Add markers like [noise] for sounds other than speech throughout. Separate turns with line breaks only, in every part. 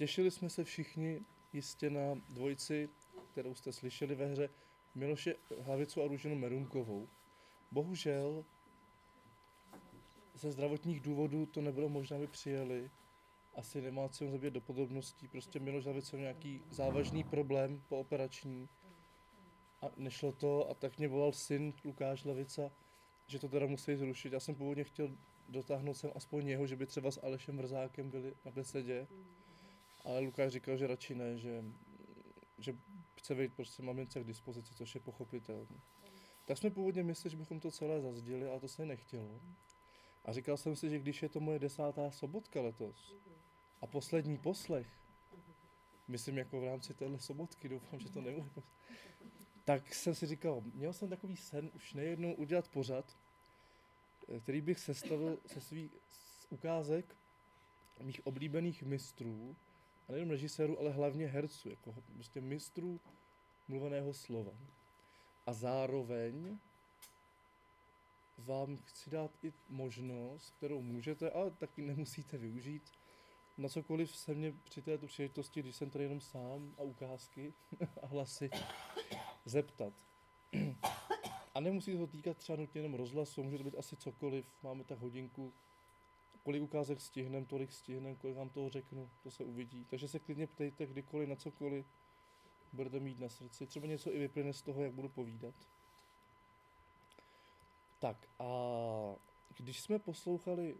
těšili jsme se všichni jistě na dvojici, kterou jste slyšeli ve hře, Miloše Hlavicu a Růženu Merunkovou. Bohužel ze zdravotních důvodů to nebylo možné, aby přijeli. Asi nemá cenu zabít do podrobností. Prostě Miloš Hlavice měl nějaký závažný problém po operační a nešlo to a tak mě volal syn Lukáš Hlavica, že to teda museli zrušit. Já jsem původně chtěl dotáhnout sem aspoň jeho, že by třeba s Alešem Vrzákem byli na besedě, ale Lukáš říkal, že radši ne, že, že chce být prostě mamince k dispozici, což je pochopitelné. Tak jsme původně mysleli, že bychom to celé zazdili, ale to se nechtělo. A říkal jsem si, že když je to moje desátá sobotka letos a poslední poslech, myslím jako v rámci téhle sobotky, doufám, že to nebude, tak jsem si říkal, měl jsem takový sen už nejednou udělat pořad, který bych sestavil se svých ukázek mých oblíbených mistrů, a nejenom režisérů, ale hlavně herců, jako prostě mistrů mluveného slova. A zároveň vám chci dát i možnost, kterou můžete, ale taky nemusíte využít, na cokoliv se mě při této příležitosti, když jsem tady jenom sám a ukázky [laughs] a hlasy, zeptat. [clears throat] A nemusí se to týkat třeba nutně jenom rozhlasu, může to být asi cokoliv, máme tak hodinku, kolik ukázek stihneme, tolik stihneme, kolik vám toho řeknu, to se uvidí. Takže se klidně ptejte kdykoliv, na cokoliv budete mít na srdci. Třeba něco i vyplyne z toho, jak budu povídat. Tak a když jsme poslouchali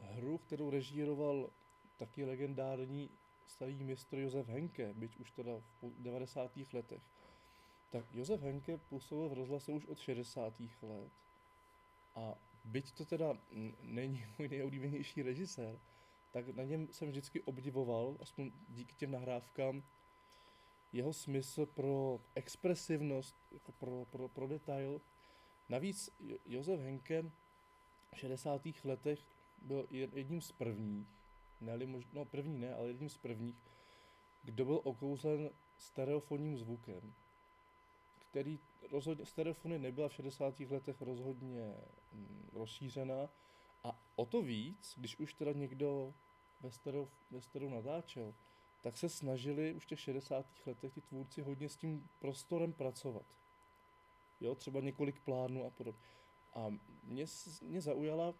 hru, kterou režíroval taky legendární starý mistr Josef Henke, byť už teda v 90. letech, tak Josef Henke působil v rozhlase už od 60. let. A byť to teda není [laughs] můj nejoblíbenější režisér, tak na něm jsem vždycky obdivoval, aspoň díky těm nahrávkám, jeho smysl pro expresivnost, jako pro, pro, pro detail. Navíc Josef Henke v 60. letech byl jedním z prvních, ne možná, no první ne, ale jedním z prvních, kdo byl okouzlen stereofonním zvukem který rozhodně, stereofony nebyla v 60. letech rozhodně mm, rozšířena a o to víc, když už teda někdo ve stereo, ve stereo natáčel, tak se snažili už v těch 60. letech ty tvůrci hodně s tím prostorem pracovat. Jo, třeba několik plánů a podobně. A mě, mě zaujala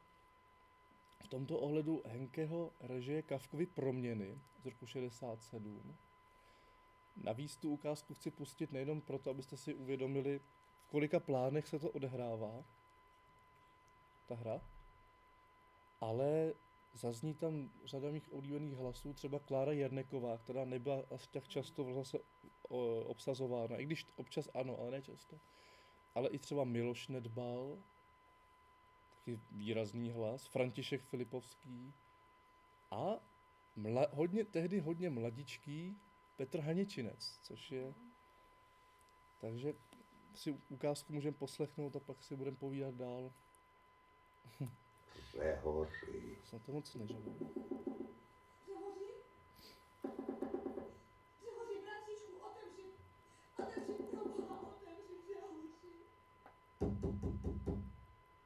v tomto ohledu Henkeho režie Kavkovy proměny z roku 67, Navíc tu ukázku chci pustit nejenom proto, abyste si uvědomili, v kolika plánech se to odehrává, ta hra, ale zazní tam řada mých oblíbených hlasů, třeba Klára Jerneková, která nebyla až tak často zase obsazována, i když občas ano, ale ne často. Ale i třeba Miloš Nedbal, taky výrazný hlas, František Filipovský a mla, hodně, tehdy hodně mladičký Petr Haničinec, což je... Takže si ukázku můžeme poslechnout a pak si budeme povídat dál.
Přehoří.
Jsem to moc.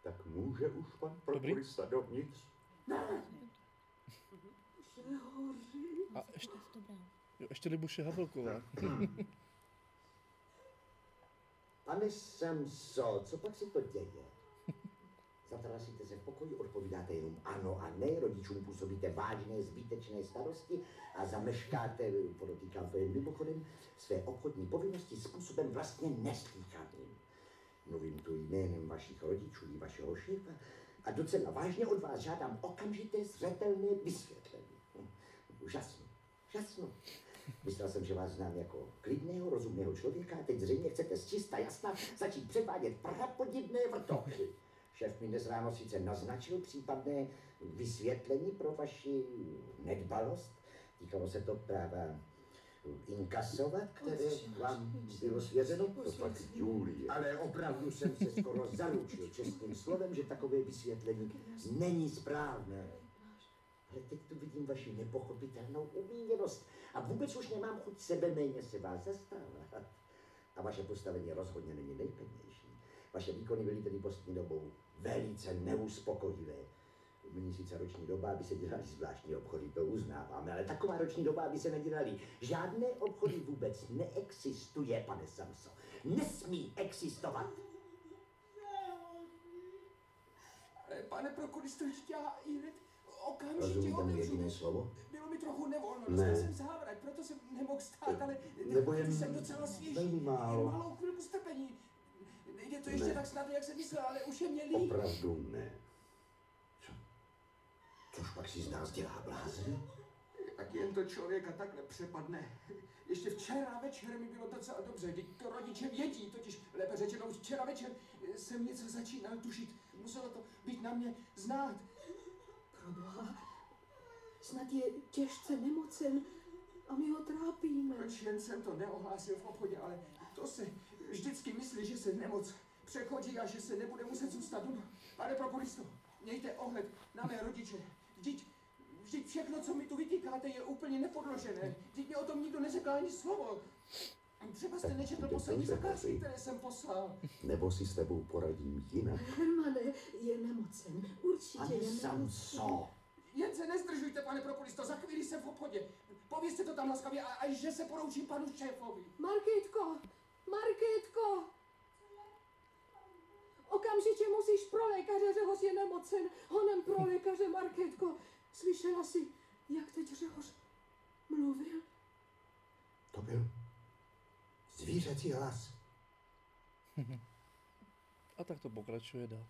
Tak může už pan prokurista dovnitř?
Přehoří.
A ještě, jo, ještě Libuše Havelková.
Pane Samso, co pak se to děje? Zatrasíte se v pokoji, odpovídáte jenom ano a ne, rodičům působíte vážné, zbytečné starosti a zameškáte, podotýkám to jen mimochodem, své obchodní povinnosti způsobem vlastně neslýchaným. Mluvím tu jménem vašich rodičů i vašeho šéfa a docela vážně od vás žádám okamžité zřetelné vysvětlení. Hm, Úžasno, úžasno. Myslel jsem, že vás znám jako klidného, rozumného člověka a teď zřejmě chcete z čista jasna začít předvádět prapodivné vrtochy. Šéf mi dnes ráno sice naznačil případné vysvětlení pro vaši nedbalost. Týkalo se to práva inkasovat, které vám bylo svěřeno. To fakt Julie. Ale opravdu jsem se skoro [laughs] zaručil čestným slovem, že takové vysvětlení není správné. Ale teď tu vidím vaši nepochopitelnou umíněnost a vůbec už nemám chuť sebe méně se vás zastávat. A vaše postavení rozhodně není nejpevnější. Vaše výkony byly tedy poslední dobou velice neuspokojivé. Měsíce roční doba, aby se dělali zvláštní obchody, to uznáváme, ale taková roční doba, aby se nedělali. Žádné obchody vůbec neexistuje, pane Samso. Nesmí existovat.
Ale pane prokuristo, ještě já hned okamžitě otevřu.
jediné slovo?
Bylo mi trochu nevolno,
Ne.
dostal jsem závrať, proto jsem nemohl stát, ale
Nebo jen
jsem docela svěží.
velmi málo.
Malou chvilku strpení. Nejde to ještě
Ne.
tak snadno, jak jsem myslel, ale už je mě líp.
Opravdu ne. Co? Což pak si z nás dělá blázny?
Tak jen to člověka takhle přepadne. Ještě včera večer mi bylo docela dobře, teď to rodiče vědí, totiž lépe řečeno už včera večer jsem něco začínal tušit. Muselo to být na mě znát.
Proboha, snad je těžce nemocen a my ho trápíme.
Proč jen jsem to neohlásil v obchodě, ale to se vždycky myslí, že se nemoc přechodí a že se nebude muset zůstat doma. Pane prokuristo, mějte ohled na mé rodiče. Vždyť, vždyť všechno, co mi tu vytýkáte, je úplně nepodložené. Vždyť mi o tom nikdo neřekl ani slovo. Třeba jste nečetl poslední zakázky, které jsem poslal.
Nebo si s tebou poradím jinak?
Hermane je nemocen, určitě
Pane
je nemocen.
Samso!
Jen se nezdržujte, pane prokuristo, za chvíli jsem v obchodě. Povězte to tam laskavě a, a že se poroučím panu šéfovi.
Markétko, Markétko! Okamžitě musíš pro lékaře, Řehoř je nemocen. Honem pro lékaře, Markétko. Slyšela jsi, jak teď Řehoř mluvil?
To byl zvířecí hlas. [laughs]
A tak to pokračuje dál.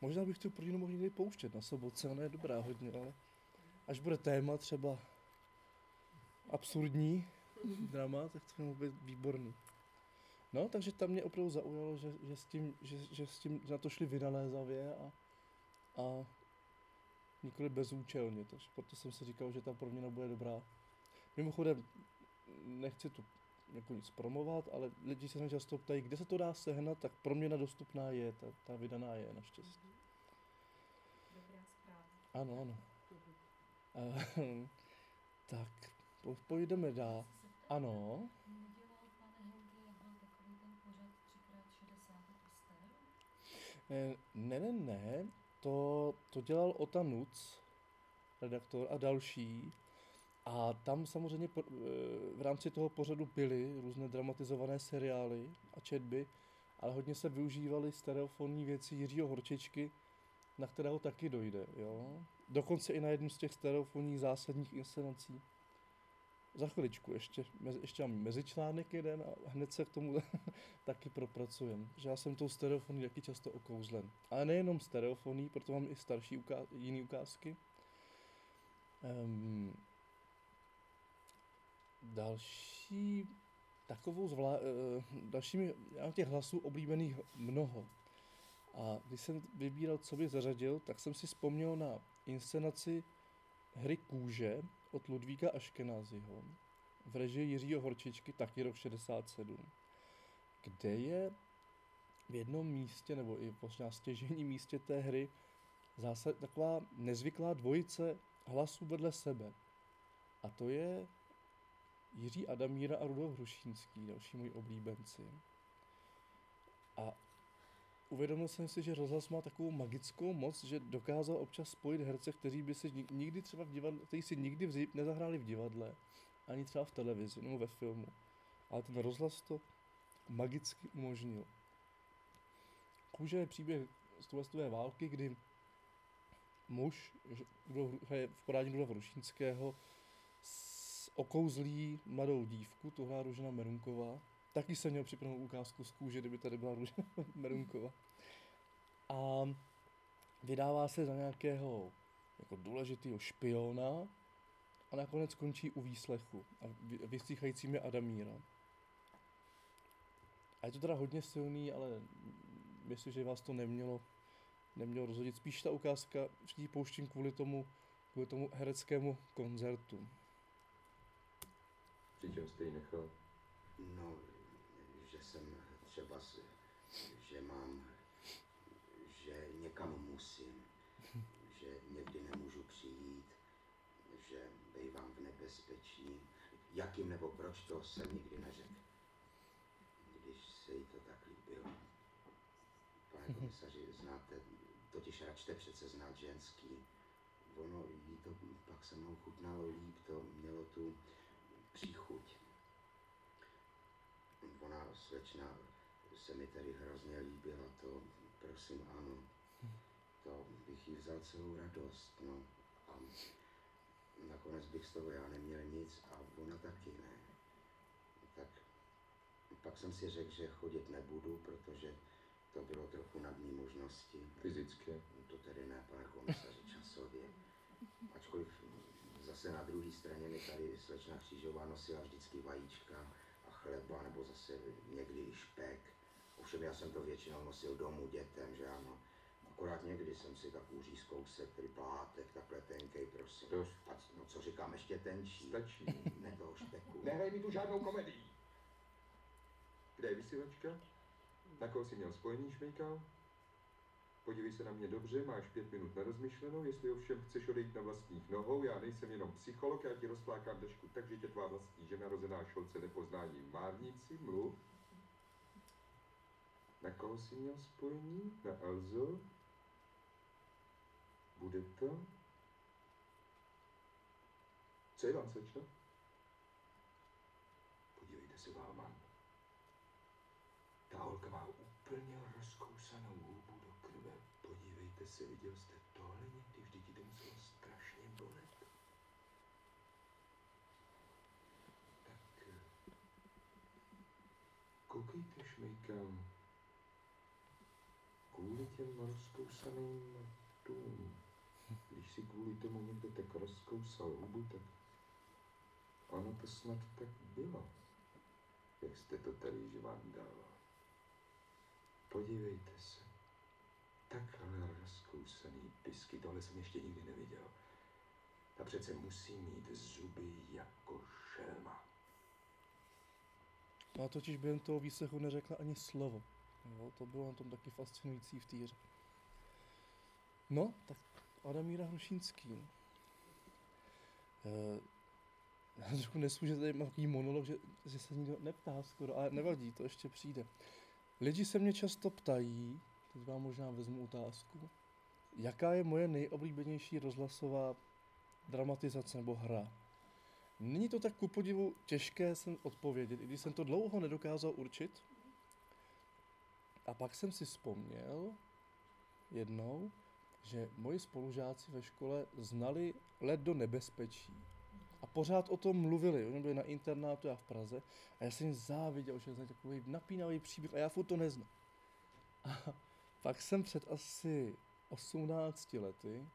Možná bych tu prodínu mohl někdy pouštět na sobotce, ona je dobrá hodně, ale až bude téma třeba absurdní drama, tak to může být výborný. No, takže tam mě opravdu zaujalo, že, že, s, tím, že, že s tím na to šli vynalézavě a, a nikoli bezúčelně, takže proto jsem si říkal, že ta proměna bude dobrá. Mimochodem, nechci tu jako nic promovat, ale lidi se mě často ptají, kde se to dá sehnat, tak proměna dostupná je, ta, ta vydaná je naštěstí.
Dobrá zpráva.
Ano, ano. Uh, [laughs] tak, po- pojdeme dál. Ano,
Nedělal pane Henke jednou takový ten pořad 3x60 poster?
Eh, ne, ne, ne, to, to dělal Ota Nuc, redaktor a další. A tam samozřejmě eh, v rámci toho pořadu byly různé dramatizované seriály a četby, ale hodně se využívaly stereofonní věci Jiřího Horčičky, na kterého taky dojde, jo. Dokonce i na jednu z těch stereofonních zásadních inscenací. Za chviličku ještě, ještě mám mezičlánek jeden a hned se k tomu [laughs] taky propracujem. Že já jsem tou stereofoní taky často okouzlen. Ale nejenom stereofoní, proto mám i starší uká- jiný ukázky. Um, další takovou zvlá- uh, dalšími, já mám těch hlasů oblíbených mnoho. A když jsem vybíral, co bych zařadil, tak jsem si vzpomněl na inscenaci hry Kůže od Ludvíka Aškenázyho v režii Jiřího Horčičky, taky rok 67, kde je v jednom místě, nebo i možná stěžení místě té hry, zase taková nezvyklá dvojice hlasů vedle sebe. A to je Jiří Adamíra a Rudolf Hrušínský, další můj oblíbenci. A uvědomil jsem si, že rozhlas má takovou magickou moc, že dokázal občas spojit herce, kteří by si ni- nikdy třeba v divadle, kteří si nikdy v nezahráli v divadle, ani třeba v televizi nebo ve filmu. Ale ten rozhlas to magicky umožnil. Kůže je příběh z světové války, kdy muž, Hru- hraje v podání Rudolfa Rušínského, okouzlí mladou dívku, to hrála Růžena Merunková. Taky jsem měl připravenou ukázku z kůže, kdyby tady byla Růžena [laughs] Merunková. A vydává se za nějakého jako důležitého špiona a nakonec skončí u výslechu a vy- vyslýchajícím je Adamíra. A je to teda hodně silný, ale myslím, že vás to nemělo, nemělo rozhodit. Spíš ta ukázka, ji pouštím kvůli tomu, kvůli tomu hereckému koncertu.
Přičem jste ji nechal?
No, že jsem třeba, že mám, že někam musím, že někdy nemůžu přijít, že bývám v nebezpečí. Jakým nebo proč, to jsem nikdy neřekl. Když se jí to tak líbilo. Pane komisaři, znáte, totiž račte přece znát ženský. ono jí to pak se mnou chutnalo líp, to mělo tu příchuť. Ona slečna se mi tady hrozně líbila, to prosím ano. To bych jí vzal celou radost, no. A nakonec bych z toho já neměl nic a ona taky ne. Tak pak jsem si řekl, že chodit nebudu, protože to bylo trochu nad mý možnosti.
Fyzicky.
To tedy ne, pane komisaři, [laughs] časově. Ačkoliv zase na druhé straně mi tady slečna Křížová nosila vždycky vajíčka chleba, nebo zase někdy i špek. Ovšem já jsem to většinou nosil domů dětem, že ano. Akorát někdy jsem si tak úří zkousek, který plátek, takhle tenkej, prosím.
Dost.
A no co říkám, ještě tenčí.
Stačí.
Ne toho špeku.
Nehraj mi tu žádnou komedii. Kde je vysílačka? Na koho jsi měl spojení, šmejkal? Podívej se na mě dobře, máš pět minut na rozmyšlenou, jestli ovšem chceš odejít na vlastních nohou, já nejsem jenom psycholog, já ti rozplákám držku tak, že tě tvá vlastní žena rozená šolce nepoznání márníci, mluv. Na koho jsi měl spojení? Na Elzo? Bude to? Co je vám slečno? Podívejte se, Valman. Ta holka má Podívejte se, viděl jste tohle někdy? Vždyť to muselo strašně bolet. Tak, eh, koukejte, šmejkám. Kvůli těm rozkousaným tům. Když si kvůli tomu někdo tak rozkousal hubu, tak ono to snad tak bylo, jak jste to tady živán dával. Podívejte se. Takhle rozkousaný pisky, tohle jsem ještě nikdy neviděl. Ta přece musí mít zuby jako šelma.
A totiž během toho výslechu neřekla ani slovo. Jo, to bylo na tom taky fascinující v té hře. No, tak Adamíra Hrušínský. Eh, já trošku nesu, že tady mám takový monolog, že, že se nikdo neptá skoro, ale nevadí, to ještě přijde. Lidi se mě často ptají, teď vám možná vezmu otázku, jaká je moje nejoblíbenější rozhlasová dramatizace nebo hra. Není to tak ku podivu těžké jsem odpovědět, i když jsem to dlouho nedokázal určit. A pak jsem si vzpomněl jednou, že moji spolužáci ve škole znali let do nebezpečí. A pořád o tom mluvili. Oni byli na internátu, já v Praze. A já jsem jim záviděl, že znají takový napínavý příběh a já furt to neznám. Pak jsem před asi 18 lety,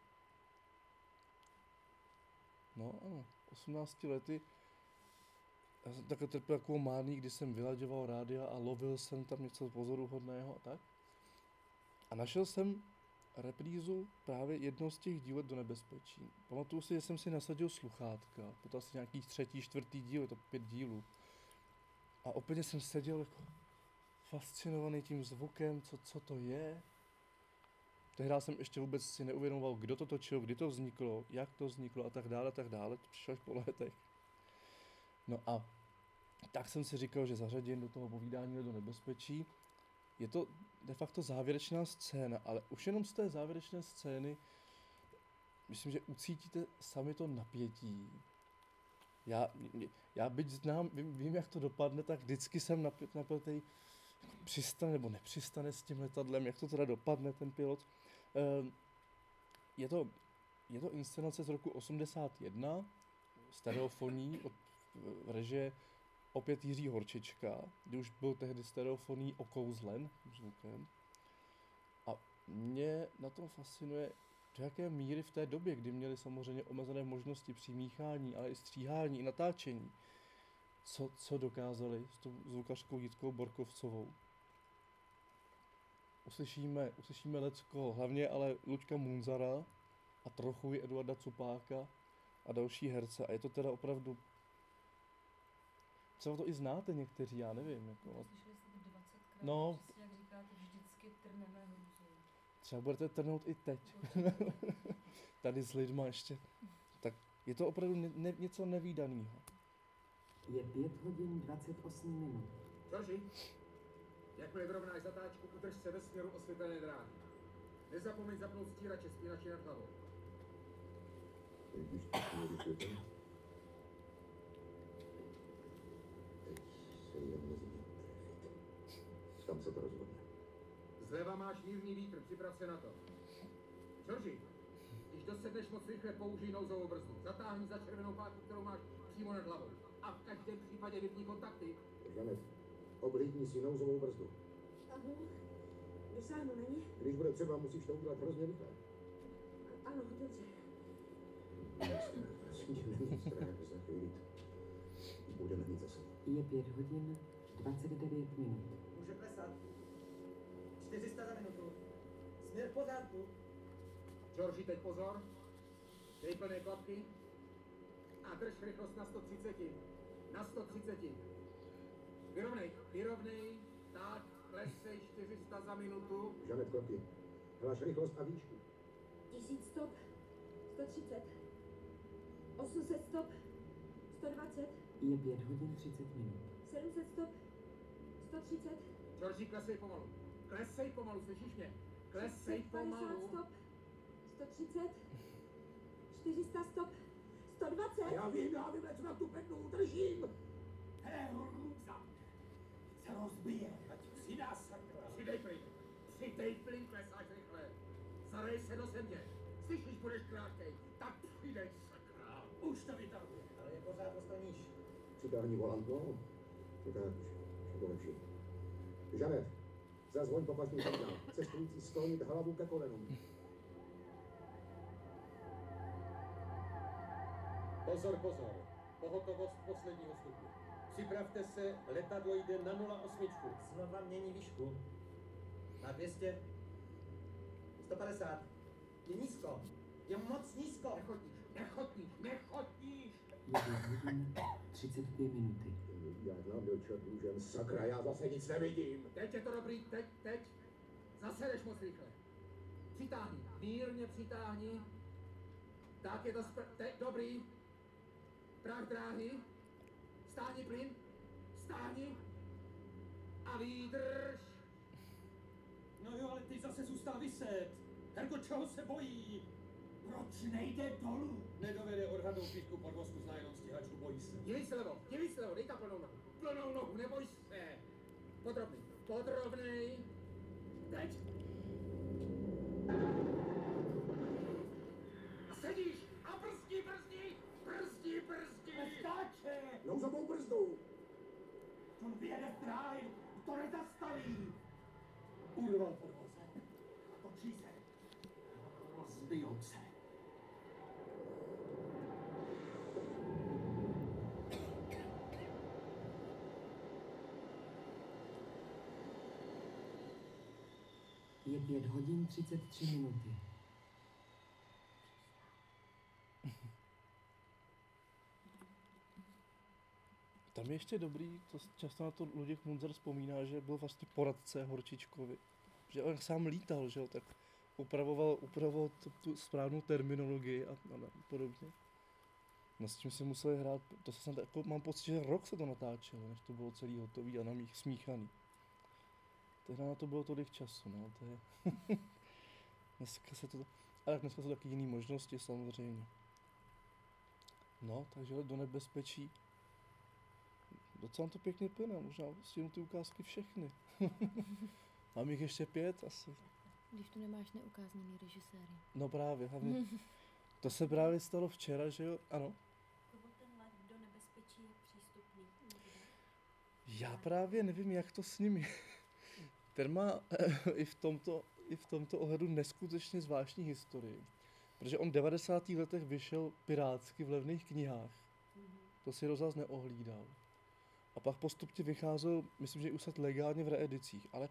no ano, 18 lety, já jsem takhle trpěl takovou mání, kdy jsem vylaďoval rádia a lovil jsem tam něco pozoruhodného a tak. A našel jsem reprízu právě jednoho z těch dílet do nebezpečí. Pamatuju si, že jsem si nasadil sluchátka, to asi nějaký třetí, čtvrtý díl, je to pět dílů. A opět jsem seděl jako fascinovaný tím zvukem, co, co to je. Tehdy jsem ještě vůbec si neuvědomoval, kdo to točil, kdy to vzniklo, jak to vzniklo a tak dále, a tak dále. To přišlo až po letech. No a tak jsem si říkal, že zařadím do toho povídání do nebezpečí. Je to de facto závěrečná scéna, ale už jenom z té závěrečné scény myslím, že ucítíte sami to napětí. Já, já byť znám, vím, vím, jak to dopadne, tak vždycky jsem napět, napětej, přistane nebo nepřistane s tím letadlem, jak to teda dopadne ten pilot. Ehm, Je to, je to inscenace z roku 81, stereofoní od eh, režie opět Jiří Horčička, kdy už byl tehdy stereofoní okouzlen zvukem. A mě na tom fascinuje, do jaké míry v té době, kdy měli samozřejmě omezené možnosti přimíchání, ale i stříhání, i natáčení, co, co dokázali s tou zvukařkou Jitkou Borkovcovou. Uslyšíme, uslyšíme lecko, hlavně ale Lučka Munzara a trochu i Eduarda Cupáka a další herce. A je to teda opravdu Třeba to i znáte někteří, já nevím. Jako,
Slyšeli jste to 20krát,
No.
přesně jak říkáte, vždycky trneme
třeba budete trnout i teď. [laughs] Tady s lidma ještě. Tak je to opravdu ne, ne, něco nevýdaného.
Je 5 hodin 28 minut.
Georgi, jakmile vyrovnáš zatáčku, udrž se ve směru osvětlené dráhy. Nezapomeň zapnout stírače spínači nad hlavou.
Když to teď se. Tam se to rozhodne.
Zleva máš mírný vítr, připrav se na to. Georgi, když dosedneš moc rychle, použij nouzovou brzdu. Zatáhni za červenou páku, kterou máš přímo nad hlavou. A v každém případě vypni kontakty.
Žanet, oblídni si nouzovou brzdu.
Ano, dosáhnu na ní?
Když bude třeba, musíš to udělat hrozně rychle.
Ano, dobře.
Prosím tě, neměj strach, za chvíli budeme mít zase.
Je 5 hodin 29 minut.
Může klesat. 400 za minutu. Směr v pořádku.
Georgi, teď pozor. Dej plné klapky. A drž rychlost na 130. Na 130. Vyrovnej, vyrovnej. Tak, klesej 400 za minutu.
Žanet, kroky. Hlaš rychlost a výšku.
1000 stop, 130. 800 stop, 120.
Je 5 hodin 30 minut.
700 stop, 130.
Georgi, klesej pomalu. Klesej pomalu, slyšíš mě? Klesej
650
pomalu.
stop, 130. 400 stop, 120.
Já vím, já vím, co na tu pednu držím. Hele, růzam. Se rozbije, ať přidá sakra.
Přidej plyn. Přidej plyn, klesáš rychle. Zarej se do země. Slyšíš, budeš krátkej. Tak přidej, sakra.
Už to vytahuje.
Ale je pořád o 100 níž.
Přitáhni volant, no. No tak, to lepší. Žanet, zazvoň popasný signál. Cestující sklonit hlavu ke kolenům.
Pozor, pozor. Pohotovost posledního stupně. Připravte se, letadlo jde na 08.
Znova mění výšku. Na 200. 150. Je nízko. Je moc nízko.
Nechodíš, nechodíš, nechodíš.
Je 5 hodin 32 minuty.
Já znám byl čert růžen, sakra, já zase nic nevidím.
Teď je to dobrý, teď, teď. Zase jdeš moc rychle. Přitáhni, mírně přitáhni. Tak je to spr- teď, dobrý. Prach dráhy. Stáhni plyn. Stáhni. A výdrž.
No jo, ale ty zase zůstal vyset. Herko, čeho se bojí? Proč nejde dolů?
Nedovede odhadnout výšku podvozku, zná jenom stíhačku, bojí se.
Dívej se levo, dívej se levo, dej tam plnou nohu. Plnou nohu, neboj se. Podrobný, podrobnej. Teď. A sedíš a brzdí, brzdí, brzdí, brzdí.
Skáče!
Nouzovou brzdu.
On vyjede v dráhy, to nezastaví. Urval podvoze. Se. Rozbijou se.
Je 5 hodin 33 minuty.
Tam je ještě dobrý, to často na to Luděk Munzer vzpomíná, že byl vlastně poradce Horčičkovi. Že on sám lítal, že jo, tak upravoval, upravoval tu, tu správnou terminologii a, a, a podobně. No s tím si museli hrát, to se snad, jako, mám pocit, že rok se to natáčelo, než to bylo celý hotový a namích smíchaný. Tehdy na to bylo tolik času, no, to je... [laughs] dneska se to, ale tak dneska jsou taky jiné možnosti samozřejmě. No, takže do nebezpečí. Docela to pěkně plyne, možná stihnu ty ukázky všechny. [laughs] Mám jich ještě pět asi.
Když tu nemáš neukázněný režiséry.
No právě, hlavně. [laughs] To se právě stalo včera, že jo? Ano.
Koho ten let do nebezpečí je přístupný?
Já právě nevím, jak to s nimi. [laughs] Ten má i v tomto, i v tomto ohledu neskutečně zvláštní historii. Protože on v 90. letech vyšel pirátsky v levných knihách. To si rozhlas neohlídal. A pak postupně vycházel, myslím, že už snad legálně v reedicích, ale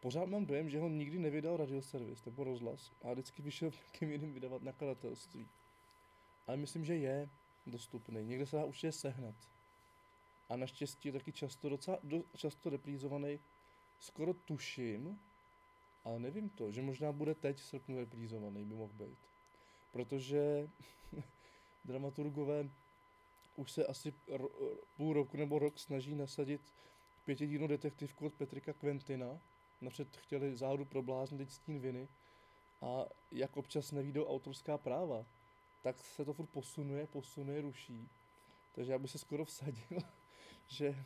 pořád mám dojem, že ho nikdy nevydal radioservis nebo rozhlas a vždycky vyšel v nějakém jiném vydavat nakladatelství. Ale myslím, že je dostupný. Někde se dá určitě sehnat. A naštěstí je taky často, docela, do, často reprízovaný. Skoro tuším, ale nevím to, že možná bude teď v srpnu reprízovaný, by mohl být. Protože [laughs] dramaturgové už se asi ro, půl roku nebo rok snaží nasadit pětidílnou detektivku od Petrika Quentina. Napřed chtěli záhodu pro blázny, teď stín viny. A jak občas nevídou autorská práva, tak se to furt posunuje, posunuje, ruší. Takže já bych se skoro vsadil, [laughs] že,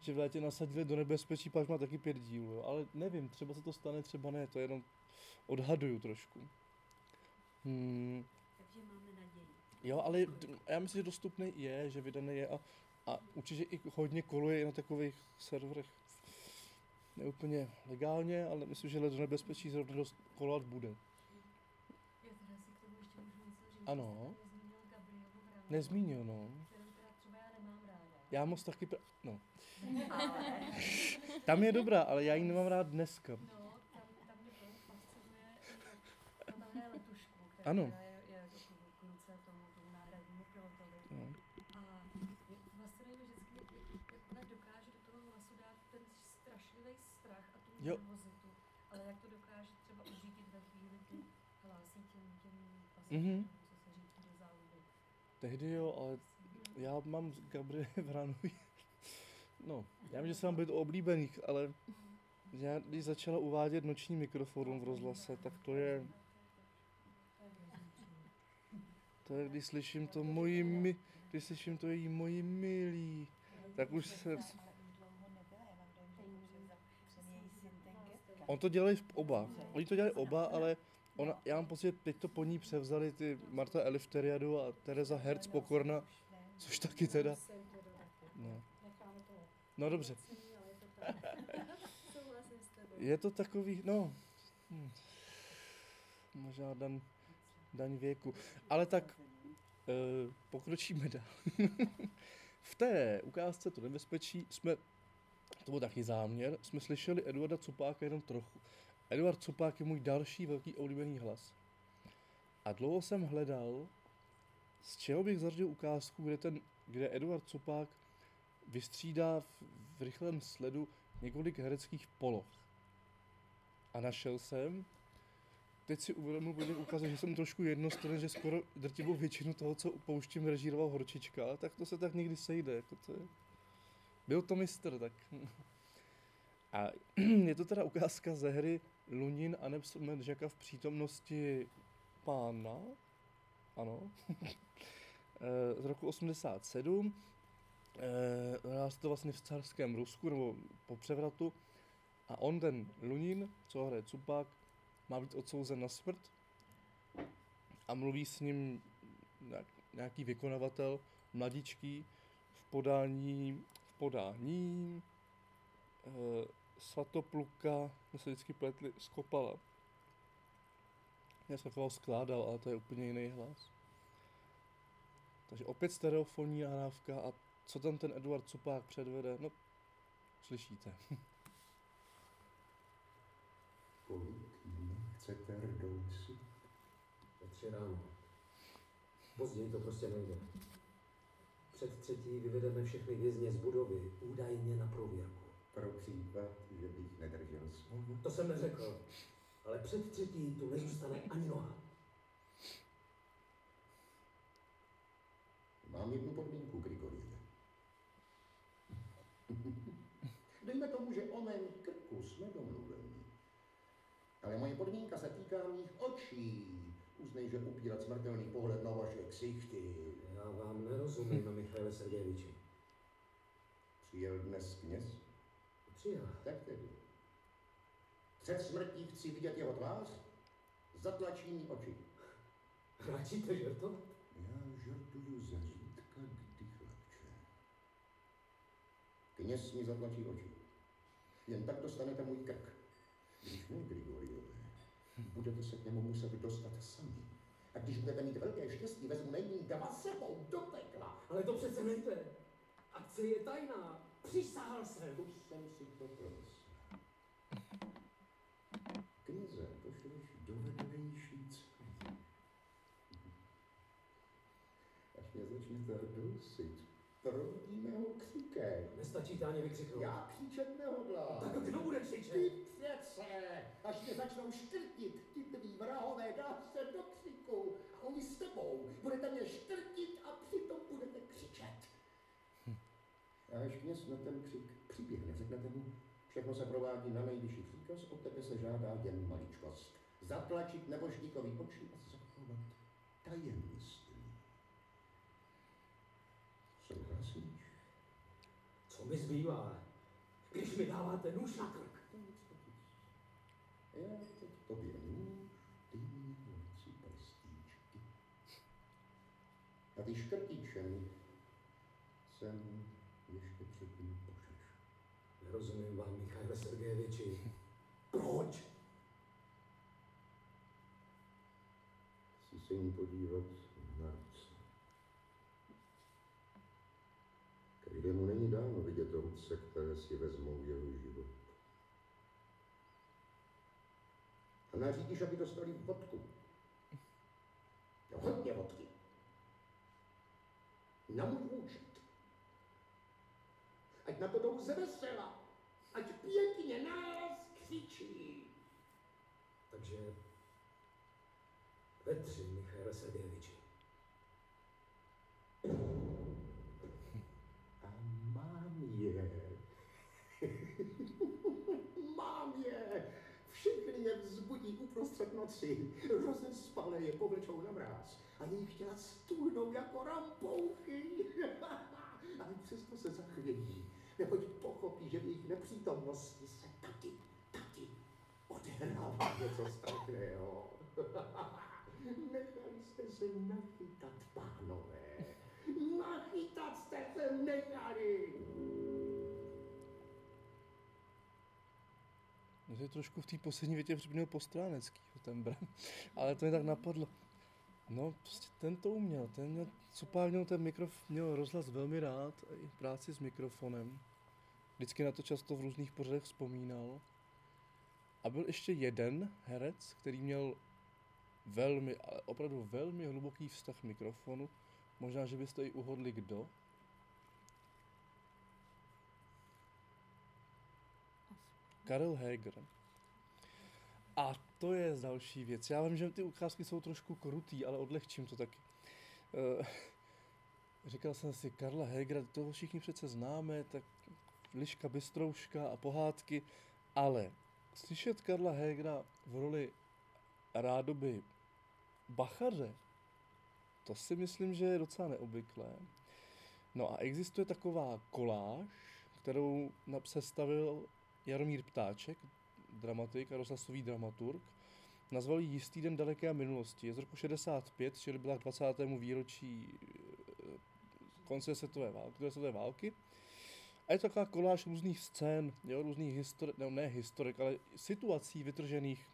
že v létě nasadili do nebezpečí, pak má taky pět dílů, jo. ale nevím, třeba se to stane, třeba ne, to jenom odhaduju trošku. Hmm,
Takže máme.
Jo, ale já myslím, že dostupný je, že vydaný je a, a určitě i hodně koluje i na takových serverech. Ne úplně legálně, ale myslím, že do nebezpečí zrovna dost kolovat bude.
Já teda si k tomu ještě můžu něco říct.
Ano.
Nezmínil
no.
já
moc taky, pr- no. [laughs]
Ale... [laughs]
Tam je dobrá, ale já ji nemám rád dneska.
No, tam, tam mě to fascinuje, hraje letušku, která
Ano.
je, je jako k- k ruce tomu, tomu náhradnímu pilotovi.
No.
A mě fascinuje mě vždycky, jak- jak ona dokáže do toho hlasu dát ten strašlivý strach a tu
Jo.
nervozitu, ale jak to dokáže třeba uřídit ve chvíli, kdy hlásí těm, těm
Mhm.
zálohy.
Tehdy jo, ale já mám Gabriel Vranový. No, já vím, že se vám být oblíbených, ale já, když začala uvádět noční mikrofon v rozhlase, tak to je, to je, když slyším to moji mi, když slyším to její moji milí, tak už se, on to dělají oba, oni to dělají oba, ale ona, já mám pocit, teď to po ní převzali ty Marta Elifteriadu a Teresa Herz Pokorna, což taky teda, no. No dobře. Je to takový, no, hm, možná dan, daň věku. Ale tak e, pokročíme dál. [laughs] v té ukázce to nebezpečí jsme, to byl taky záměr, jsme slyšeli Eduarda Cupáka jenom trochu. Eduard Cupák je můj další velký oblíbený hlas. A dlouho jsem hledal, z čeho bych zařadil ukázku, kde, ten, kde Eduard Cupák vystřídá v, v rychlém sledu několik hereckých poloh. A našel jsem, teď si uvědomil těch ukazech, že jsem trošku jednostranný, že skoro drtivou většinu toho, co pouštím, režíroval Horčička, tak to se tak někdy sejde. Jako to je. Byl to mistr, tak. A [clears throat] je to teda ukázka ze hry Lunin a Medžaka v přítomnosti pána, ano, [laughs] Eh, z roku 87. Eh, Hrál se to vlastně v carském Rusku, nebo po převratu. A on, ten Lunin, co hraje Cupák, má být odsouzen na smrt a mluví s ním nějak- nějaký vykonavatel, mladičký, v podání, v podání Svatopluka, my se vždycky pletli, z Kopala. Já jsem takového skládal, ale to je úplně jiný hlas. Takže opět stereofonní nahrávka a co tam ten Eduard Cupák předvede, no slyšíte. [laughs]
Kolik dní chcete rdousi?
Ve tři ráno. Později to prostě nejde. Před třetí vyvedeme všechny vězně z budovy, údajně na prověrku.
Pro případ, že bych nedržel slovo.
To jsem neřekl. Ale před třetí tu nezůstane ani noha.
Mám jednu podmínku, Grigorie. [laughs] Dejme tomu, že o mém krku jsme domluveni. Ale moje podmínka se týká mých očí. Uznej, že upírat smrtelný pohled na vaše ksichty.
Já vám nerozumím, Michaile Sergejeviči.
Přijel dnes kněz?
Přijel.
Tak tedy. Před smrtí chci vidět jeho tvář, zatlačí mi oči. [laughs]
Radíte žertovat?
Já žartuju zařídka kdy, chlapče. Kněz mi zatlačí oči. Jen tak dostanete můj krk. Když ne, Grigoriové, budete se k němu muset dostat sami. A když budete mít velké štěstí, vezmu nejmín dva sebou do pekla.
Ale to přece nejde. Akce je tajná. Přísahal jsem.
Už jsem si to promyslel. Knize pošleš do cely. Až mě začnete dusit, provodíme ho křikem.
Nestačíte ani vykřiknout.
Já křičet nehodlám.
Tak kdo bude křičet?
Ty přece, až mě začnou štrtit, ty tví vrahové, dá se do křiku. A oni s tebou. Budete mě štrtit a přitom budete křičet. A až kněz na ten křik přiběhne, řeknete mu, všechno se provádí na nejvyšší příkaz, od tebe se žádá jen maličkost. Zatlačit nebožníkovi oči a zachovat
tajemství. Souhlasíš?
Co mi zbývá, když mi dáváte nůž na krk?
Já teď tobě nůž, ty mi holci prstíčky. A ty škrtíčem jsem ještě předtím pořeš.
Nerozumím vám, Michaile Sergejeviči. Proč?
Chci se jim podívat na ruce. K lidému není dáno vidět ruce, které si vezmou jeho život. A nařídíš, aby dostali vodku. No, hodně vodky. Na můj účet. Ať na to jdou ze vesela. Ať pěkně nás křičí.
Takže ve tři, Michaile Sergejeviči.
A mám je. [laughs] mám je. Všechny je vzbudí uprostřed noci. Rozespalé je povlečou na mráz. A jejich těla stůhnou jako rampouchy. Ale [laughs] přesto se zachvějí. Neboť pochopí, že v jejich nepřítomnosti se taky, taky odehrává něco strašného. [laughs] Nechali jste se nachytat, pánové. Nachytat jste se nechali.
Mě to je trošku v té poslední větě připomněl postránecký, ten Bram. Ale to mě tak napadlo. No, prostě ten to uměl, ten měl, Cupák měl ten mikrof, měl rozhlas velmi rád, i práci s mikrofonem. Vždycky na to často v různých pořadech vzpomínal. A byl ještě jeden herec, který měl velmi, ale opravdu velmi hluboký vztah mikrofonu. Možná, že byste i uhodli kdo. Karel Heger. A to je další věc. Já vím, že ty ukázky jsou trošku krutý, ale odlehčím to taky. Uh, říkal jsem si, Karla Hegera, toho všichni přece známe, tak Liška Bystrouška a pohádky, ale slyšet Karla Hegera v roli rádoby bachaře, to si myslím, že je docela neobvyklé. No a existuje taková koláž, kterou sestavil Jaromír Ptáček, dramatik a rozhlasový dramaturg, nazval ji Jistý den daleké minulosti. Je z roku 65, čili byla k 20. výročí eh, konce světové války, druhé světové války. A je to taková koláž různých scén, jo, různých historik, ne, ne historik, ale situací vytržených,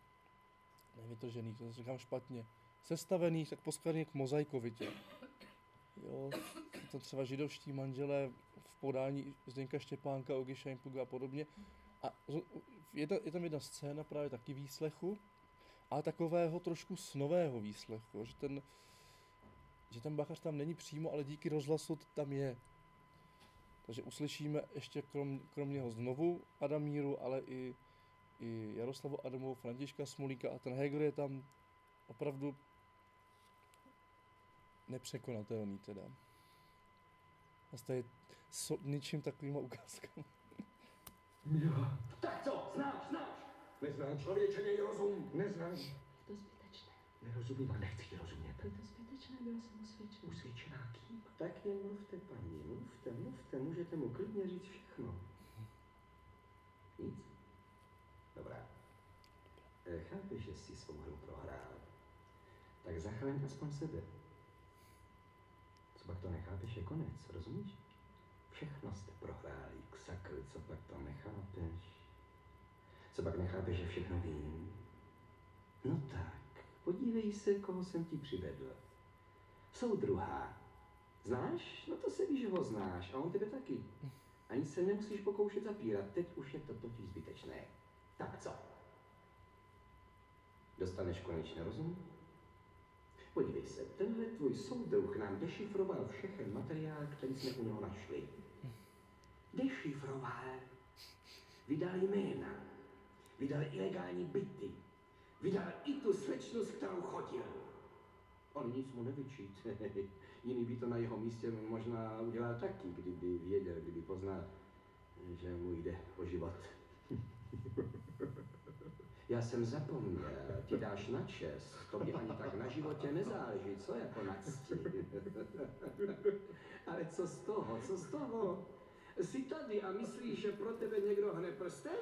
ne vytržených, to říkám špatně, sestavených, tak poskládaných k mozaikovitě. Jo, to třeba židovští manželé v podání Zdenka Štěpánka, Ogy Šajnpluga a podobně. A je, ta, je tam jedna scéna právě taky výslechu, ale takového trošku snového výslechu, že ten, že ten bachař tam není přímo, ale díky rozhlasu tam je. Takže uslyšíme ještě krom, kromě něho znovu Adamíru, ale i, i Jaroslavu Adamovu, Františka Smolíka a ten Heger je tam opravdu nepřekonatelný teda. A to je so, ničím takovýma ukázkama.
Mila. Tak co, znáš, znáš? Neznám člověče, nej rozum, neznám.
Je to zbytečné.
Nerozumím a nechci ti rozumět.
Je to zbytečné, byla jsem usvědčena.
Usvědčená kým? Tak jen mluvte, paní, mluvte, mluvte, můžete mu klidně říct všechno. Nic? Dobrá. E, Chápeš, že jsi svou hru prohrál. Tak zachraň aspoň sebe. Pak to nechápeš, je konec, rozumíš? Všechno jste prohráli, k sakru, co pak to nechápeš? Co pak nechápeš, že všechno vím? No tak, podívej se, koho jsem ti přivedl. Soudruha. Znáš? No to se ví, že ho znáš a on tebe taky. Ani se nemusíš pokoušet zapírat, teď už je to totiž zbytečné. Tak co? Dostaneš konečně rozum? Podívej se, tenhle tvůj soudruh nám dešifroval všechen materiál, který jsme u něho našli. Dešifroval. Vydal jména. Vydal ilegální byty. Vydal i tu slečnu, s kterou chodil. On nic mu nevyčít. [laughs] Jiný by to na jeho místě možná udělal taky, kdyby věděl, kdyby poznal, že mu jde o život. [laughs] Já jsem zapomněl, ty dáš na čest, to mi ani tak na životě nezáleží, co jako na cti. Ale co z toho, co z toho? Jsi tady a myslíš, že pro tebe někdo hne prstem?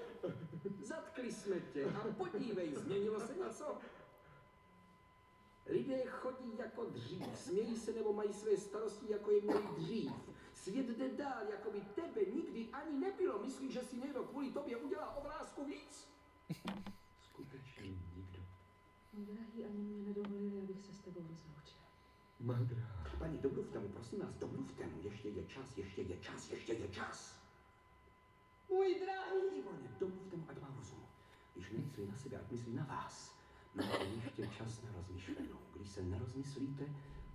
Zatkli jsme tě a podívej, změnilo se něco? Lidé chodí jako dřív, smějí se nebo mají své starosti, jako je měli dřív. Svět jde dál, jako by tebe nikdy ani nebylo. Myslíš, že si někdo kvůli tobě udělá obrázku víc? Skutečně nikdo.
Můj drahý, ani mě nedovolili, abych se s tebou rozloučila.
Madra. Paní, domluvte mu, prosím vás, domluvte mu. Ještě je čas, ještě je čas, ještě je čas.
Můj drahý!
Výborně, domluvte mu, ať má rozum. Když nemyslí na sebe, ať myslí na vás. Máte ještě čas na rozmyšlenou. Když se nerozmyslíte,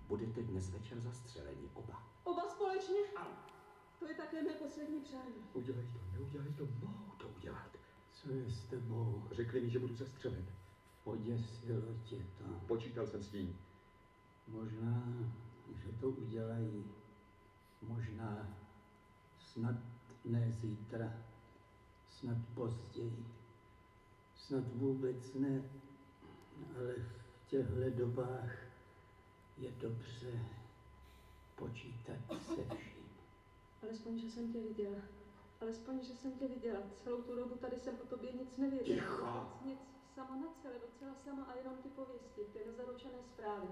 budete dnes večer zastřeleni oba.
Oba společně?
Ano.
To je také mé poslední přání.
Udělej to, neudělej to, mohou to udělat.
Co je s tebou?
Řekli mi, že budu zastřelen.
Poděsilo tě to.
Počítal jsem s tím.
Možná, že to udělají. Možná snad ne zítra, snad později. Snad vůbec ne, ale v těchto dobách je dobře počítat se vším.
Alespoň, že jsem tě viděla. Alespoň, že jsem tě viděla. Celou tu dobu tady jsem o tobě nic nevěděla.
Ticho!
Nic. Sama na celé, docela sama a jenom ty pověsti, ty nezaručené zprávy.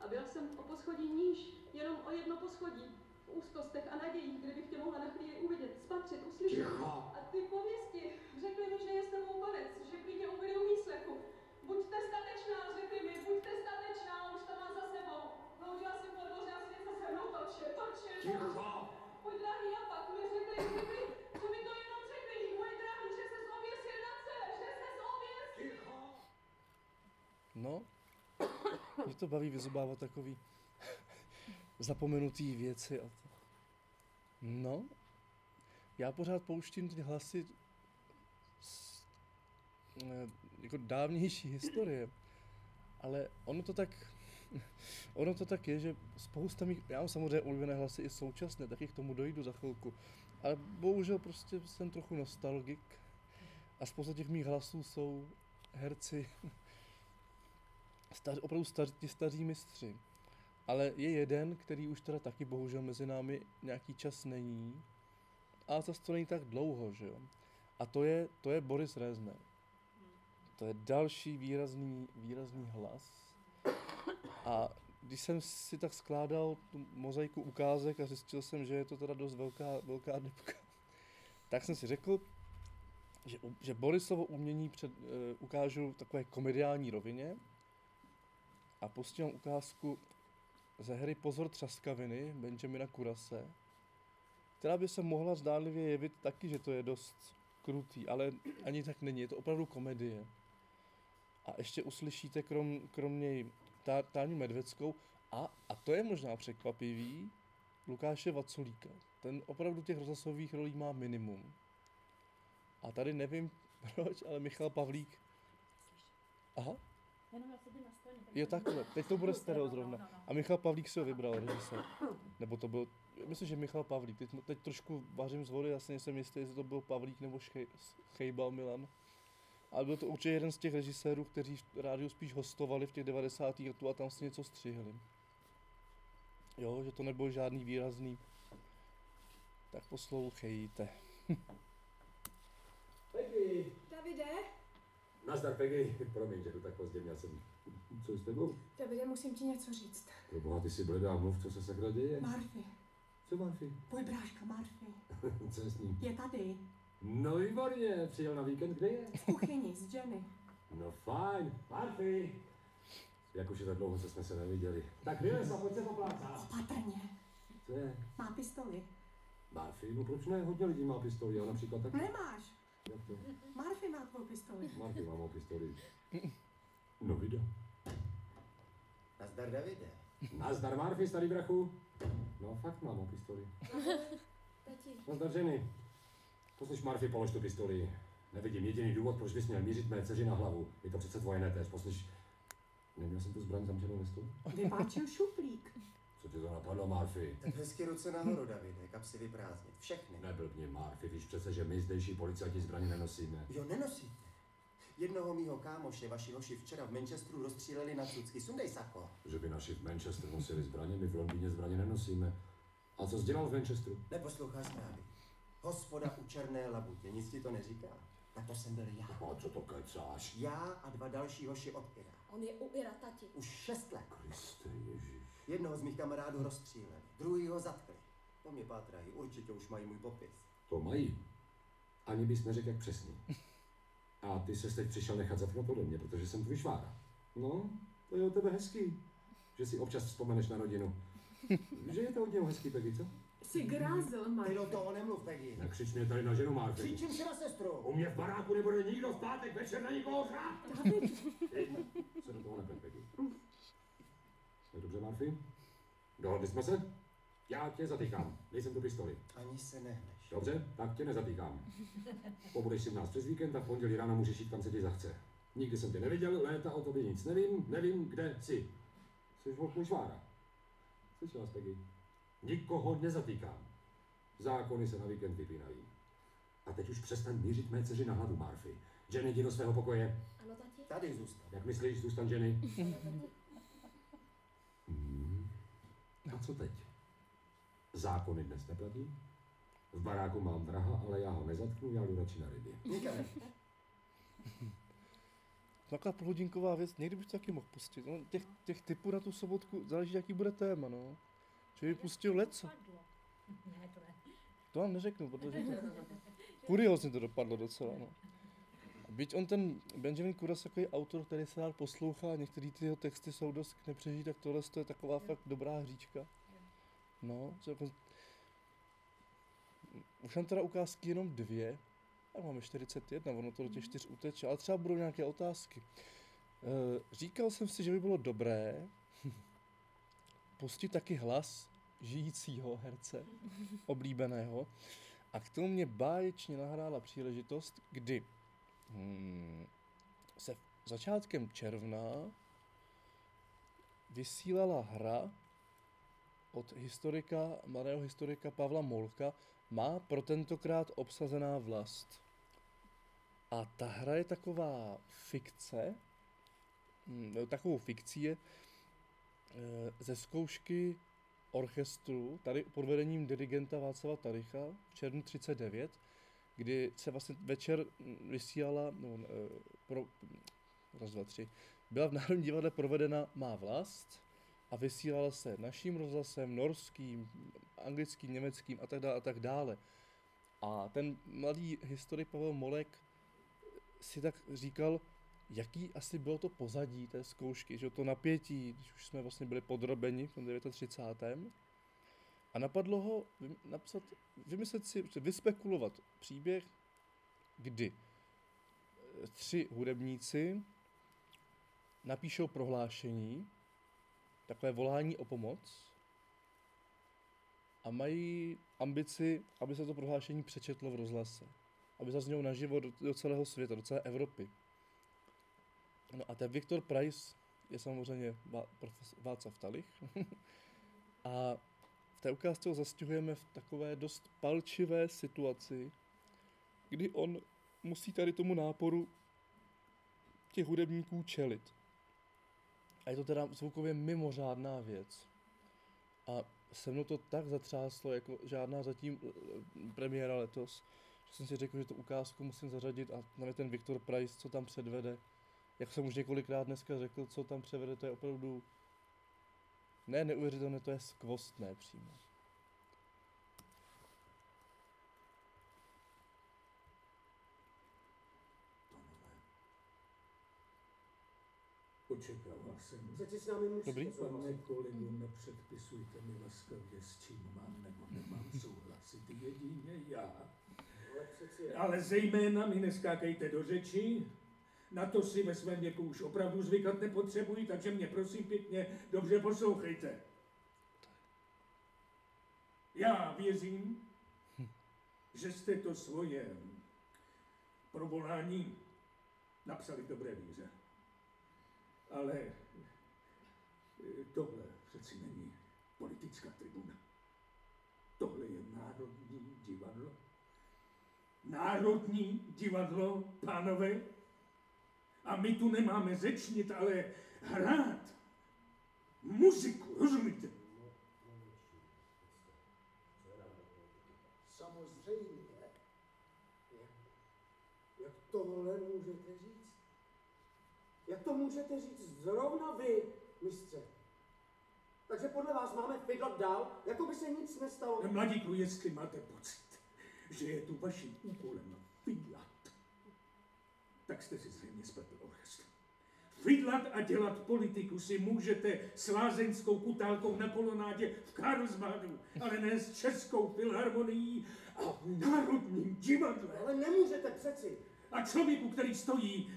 A byl jsem o poschodí níž, jenom o jedno poschodí. V úzkostech a nadějích, kdybych tě mohla na chvíli uvidět, spatřit, uslyšet.
Ticho!
A ty pověsti, řekli mi, že je s tebou konec, řekli tě ubydou výslechu. Buďte statečná, řekli mi, buďte statečná, už to mám za sebou. Bloudila jsem po dvoře a svět se mnou točil, točil.
Ticho!
Můj drahý, a pak mi řekli, řekli, že mi to jenom řekli, můj drahý, že se zoběsil na celé, že se zoběsil.
No, mě to baví vyzobávat takový zapomenutý věci a to. No, já pořád pouštím ty hlasy z eh, jako dávnější historie, ale ono to tak, ono to tak je, že spousta mých, já mám samozřejmě oblíbené hlasy i současné, taky k tomu dojdu za chvilku, ale bohužel prostě jsem trochu nostalgik a spousta těch mých hlasů jsou herci star, opravdu star, ti staří mistři. Ale je jeden, který už teda taky bohužel mezi námi nějaký čas není. A zase to není tak dlouho, že jo. A to je, to je Boris Rezner. To je další výrazný, výrazný hlas. A když jsem si tak skládal tu mozaiku ukázek a zjistil jsem, že je to teda dost velká, velká depka, [laughs] tak jsem si řekl, že, že Borisovo umění před, uh, ukážu v takové komediální rovině a pustím ukázku ze hry Pozor třaskaviny Benjamina Kurase, která by se mohla zdánlivě jevit taky, že to je dost krutý, ale ani tak není, je to opravdu komedie. A ještě uslyšíte krom, krom něj Táňu Medveckou a, a to je možná překvapivý, Lukáše Vaculíka. Ten opravdu těch rozhlasových rolí má minimum. A tady nevím [laughs] proč, ale Michal Pavlík. Aha, jo takhle, teď to bude stereo
No, no,
zrovna.
no, no.
A Michal Pavlík si ho vybral, režisér. Nebo to byl, myslím, že Michal Pavlík. Teď, teď trošku vařím z vody, já si nejsem jistý, jestli to byl Pavlík nebo Chejbal Milan. Ale byl to určitě jeden z těch režisérů, kteří v rádiu spíš hostovali v těch 90. letů a tam si něco střihli. Jo, že to nebyl žádný výrazný. Tak poslouchejte. [laughs]
Peggy!
Davide,
Nazdar, Peggy. [laughs] Promiň, že tu tak pozdě, měl jsem... Co je s tebou?
Davide, musím ti něco říct.
Proboha, ty si bledá, mluv, co se sakra děje.
Marfy,
Co Marfi?
tvůj bráška Marfy, [laughs]
Co je s ním?
je tady,
No výborně, přijel na víkend, kde je?
v kuchyni s Jenny.
No fajn, Marfi. Jak už je tak dlouho, co jsme se neviděli. Tak vylez a pojď se poplácat.
Opatrně,
Co je?
má pistoli.
Marfi, no proč ne? Hodně lidí má pistoli, já například taky.
Nemáš,
Jak to?
Marfy má tvou pistoli.
Marfi má mou pistoli. No vida.
Nazdar, Davide.
Nazdar Marfi, starý brachu. No fakt mám mou pistoli.
Tati,
Nazdar ženy. Poslyš Marfi, polož tu pistoli. Nevidím jediný důvod, proč bys měl mířit mé dceři na hlavu. Je to přece tvoje neteř, poslyš. Neměl jsem tu zbraň zamčenou ve stolu?
Vypáčil šuplík.
Co tě to napadlo, Marfi?
Tak hezky ruce nahoru, Davide, kapsy vyprázdnit. Všechny.
Neblbni, Marfi, víš přece, že my zdejší policajti zbraně nenosíme.
Jo, nenosíte. Jednoho mýho kámoše vaši hoši včera v Manchesteru rozstříleli na cucky. Sundej sako.
Že by naši v Manchesteru nosili zbraně, my v Londýně zbraně nenosíme. A co jsi dělal v Manchesteru?
Neposloucháš zprávy. Hospoda u Černé labutě, nic ti to neříká? Tak to jsem byl já.
A co to kecáš?
Já a dva další hoši od Ira.
On je u Ira tati.
Už šest let.
Kriste Ježíš.
Jednoho z mých kamarádů rozstříleli, druhý ho zatkli. Po mě pátrají, určitě už mají můj popis.
To mají. Ani bys neřekl, jak přesný. A ty se teď přišel nechat zatknout ode mě, protože jsem tvůj švára. No, to je od tebe hezký, že si občas vzpomeneš na rodinu. že je to od něho hezký, Peggy, co?
Jsi grázel,
Ty
Mark.
do toho nemluv, Peggy.
Nekřič mě tady na ženu, Marky.
Křičím si na sestru.
U mě v baráku nebude nikdo v pátek večer na nikoho hrát. Ty, se do toho neplet, Peggy. Je dobře, Marfy? Dohodli jsme se? Já tě zatýkám, nejsem tu pistoli.
Ani se nehneš.
Dobře, tak tě nezatýkám. Pobudeš si u nás přes víkend a v pondělí ráno můžeš jít kam se ti zachce. Nikdy jsem tě neviděl, léta o tobě nic nevím, nevím, kde jsi. Jsi volk můj švára. Slyšela jsi, Peggy? Nikoho nezatýkám. Zákony se na víkend vypínají. A teď už přestaň mířit mé dceři na hlavu, Marfy. Jenny, jdi do svého pokoje.
Ano, tati?
Tady zůstal.
Jak myslíš, zůstan Jenny? [laughs] Hmm. A co teď? Zákony dnes neplatí? V baráku mám vraha, ale já ho nezatknu, já jdu radši na ryby.
Taková půlhodinková věc, někdy bych to taky mohl pustit. No, těch, těch typů na tu sobotku záleží, jaký bude téma, no. Že by pustil leco.
Ne, to ne.
To vám neřeknu, protože to... Kuriozně to dopadlo docela, no. Byť on ten Benjamin Kuras takový autor, který se rád poslouchá, některé ty jeho texty jsou dost k nepřežít, tak tohle to je taková fakt dobrá hříčka. No, jako... Už mám teda ukázky jenom dvě, a máme 41, ono to do těch čtyř uteče, ale třeba budou nějaké otázky. Eh, Říkal jsem si, že by bylo dobré [laughs] pustit taky hlas žijícího herce, oblíbeného. A k tomu mě báječně nahrála příležitost, kdy hmm, se začátkem června vysílala hra od historika, mladého historika Pavla Molka, má pro tentokrát obsazená vlast. A ta hra je taková fikce, hm, no, takovou fikcí je eh, ze zkoušky orchestru, tady pod vedením dirigenta Václava Taricha v červnu 39, kdy se vlastně večer vysílala, no, pro, raz, dva, tři, byla v Národním divadle provedena Má vlast a vysílala se naším rozhlasem, norským, anglickým, německým a tak dále a tak dále. A ten mladý historik Pavel Molek si tak říkal, jaký asi bylo to pozadí té zkoušky, že to napětí, když už jsme vlastně byli podrobeni v tom 39. A napadlo ho napsat, vymyslet si, vyspekulovat příběh, kdy tři hudebníci napíšou prohlášení, takové volání o pomoc a mají ambici, aby se to prohlášení přečetlo v rozhlase. Aby zaznělo naživo do, do celého světa, do celé Evropy. No a ten Viktor Price je samozřejmě Václav Talich. [laughs] a v té ukázce ho zastihujeme v takové dost palčivé situaci, kdy on musí tady tomu náporu těch hudebníků čelit. A je to teda zvukově mimořádná věc. A se mnou to tak zatřáslo, jako žádná zatím eh, premiéra letos, že jsem si řekl, že tu ukázku musím zařadit a tam je ten Viktor Price, co tam předvede. Jak jsem už několikrát dneska řekl, co tam převede, to je opravdu ne neuvěřitelné, to je skvostné přímo.
Očekával jsem.
Přeci s námi musíte
Dobrý.
Pane kolego, nepředpisujte mi laskavě, s čím mám nebo nemám souhlasit. Jedině já.
Ale přeci...
Ale zejména mi neskákejte do řeči. Na to si ve svém věku už opravdu zvykat nepotřebuji, takže mě prosím pěkně dobře poslouchejte. Já věřím, že jste to svoje provolání napsali v dobré víře. Ale eh, tohle přeci není politická tribuna. Tohle je Národní divadlo. Národní divadlo, pánové. A my tu nemáme řečnit, ale hrát. Muziku, rozumíte?
Samozřejmě. Jak, jak tohle můžete říct? Jak to můžete říct zrovna vy, mistře? Takže podle vás máme fidlat dál, jako by se nic nestalo?
Mladíku, jestli máte pocit, že je tu vaším úkolem fidlat, tak jste si zřejmě spletl orchestr. Fidlat a dělat politiku si můžete s lázeňskou kutálkou na kolonádě v Karlsbadu, ale ne s Českou filharmonií a Národním divadlem.
Ale nemůžete přeci.
A člověku, který stojí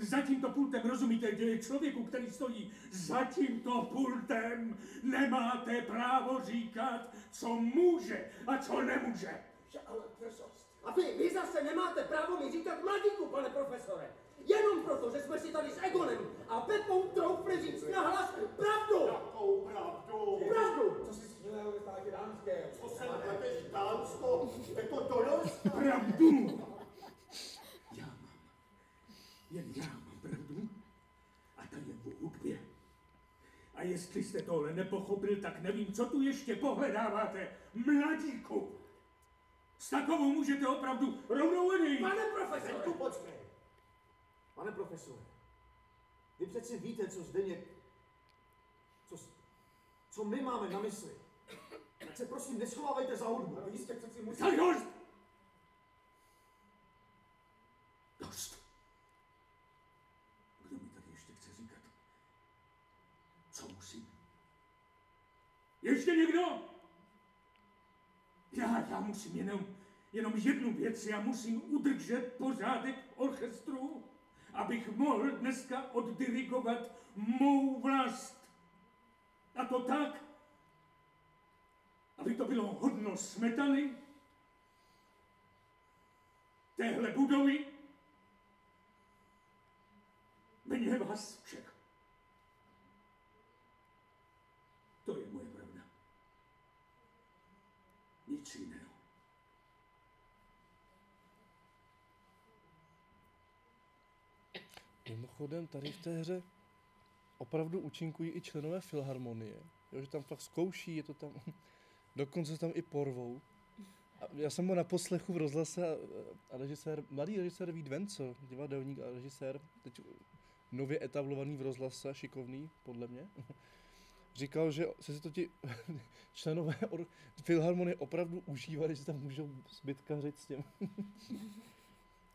za tímto pultem, rozumíte, člověku, který stojí za tímto pultem, nemáte právo říkat, co může a co nemůže.
Že ale drzost. A vy, vy zase nemáte právo mi říkat mladíku, pane profesore. Jenom proto, že jsme si tady s Egonem a Pepou troufli říct nahlas pravdu.
Jakou pravdu?
Pravdu.
Co si smělého ve státě dánské? Co se pleteš Dánsko? Je to donost?
Pravdu! Já mám. Jen já mám pravdu. A ta je v hudbě. A jestli jste tohle nepochopil, tak nevím, co tu ještě pohledáváte. Mladíku! S takovou můžete opravdu rovnou odejít.
Pane profesore!
Tu počkej.
Pane profesore, vy přeci víte, co Zdeněk... Co, co my máme na mysli. Tak se prosím neschovávejte za hudbu.
Ale jistě přeci musí...
Tak dost! Dost. Kdo mi tady ještě chce říkat? Co musím? Ještě někdo? Já, já musím jenom, jenom jednu věc. Já musím udržet pořádek v orchestru, abych mohl dneska oddirigovat mou vlast. A to tak, aby to bylo hodno smetany, téhle budovy, mě vás všech. To je moje pravda. Nic jiného.
Mimochodem, tady v té hře opravdu účinkují i členové filharmonie. Jo, že tam fakt zkouší, je to tam, [laughs] dokonce tam i porvou. A já jsem byl na poslechu v rozhlase a, a režisér, mladý režisér Vít Venco, divadelník a režisér, teď nově etablovaný v rozhlase, šikovný, podle mě, [laughs] říkal, že se si to ti [laughs] členové or, filharmonie opravdu užívali, že tam můžou zbytkařit s tím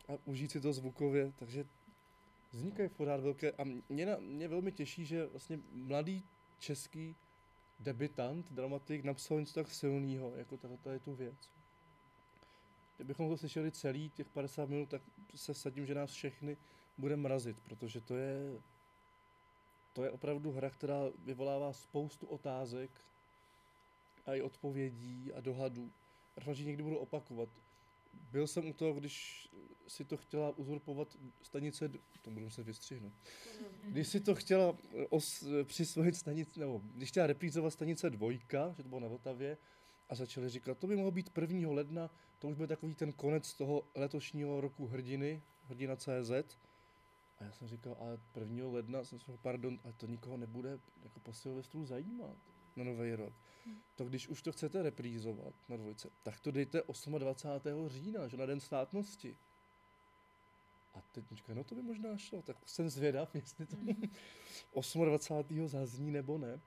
a užít si to zvukově, takže vznikají pořád velké a mě, na, mě velmi těší, že vlastně mladý český debitant, dramatik napsal něco tak silného, jako tato je tu věc. Kdybychom to slyšeli celý těch 50 minut, tak se sadím, že nás všechny bude mrazit, protože to je to je opravdu hra, která vyvolává spoustu otázek a i odpovědí a dohadů. Doufám, že někdy budu opakovat. Byl jsem u toho, když si to chtěla uzurpovat stanice, to budu muset vystřihnout, když si to chtěla os, přisvojit stanice, nebo když chtěla reprízovat stanice dvojka, že to bylo na Vltavě, a začali říkat, to by mohlo být 1. ledna, to už byl takový ten konec toho letošního roku hrdiny, hrdina CZ. A já jsem říkal, ale 1. ledna, jsem říkal, pardon, ale to nikoho nebude jako po Silvestru zajímat na Nový rok. To když už to chcete reprízovat na dvojce, tak to dejte 28. října, že na den státnosti. A teď říká, no to by možná šlo, tak jsem zvědav, [laughs] jestli to 28. zazní nebo ne.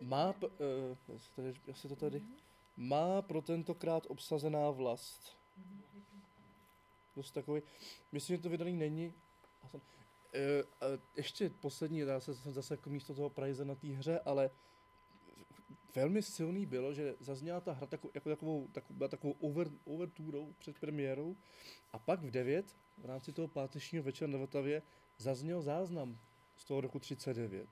Má, p- uh, tady, to tady, má pro tentokrát obsazená vlast. Dost takový, myslím, že to vydaný není. A uh, uh, ještě poslední, já se jsem zase jako místo toho Prize na té hře, ale velmi silný bylo, že zazněla ta hra takovou, jako takovou, takovou, byla takovou over, overturou před premiérou. A pak v 9, v rámci toho pátečního večera na Vltavě, zazněl záznam z toho roku 39,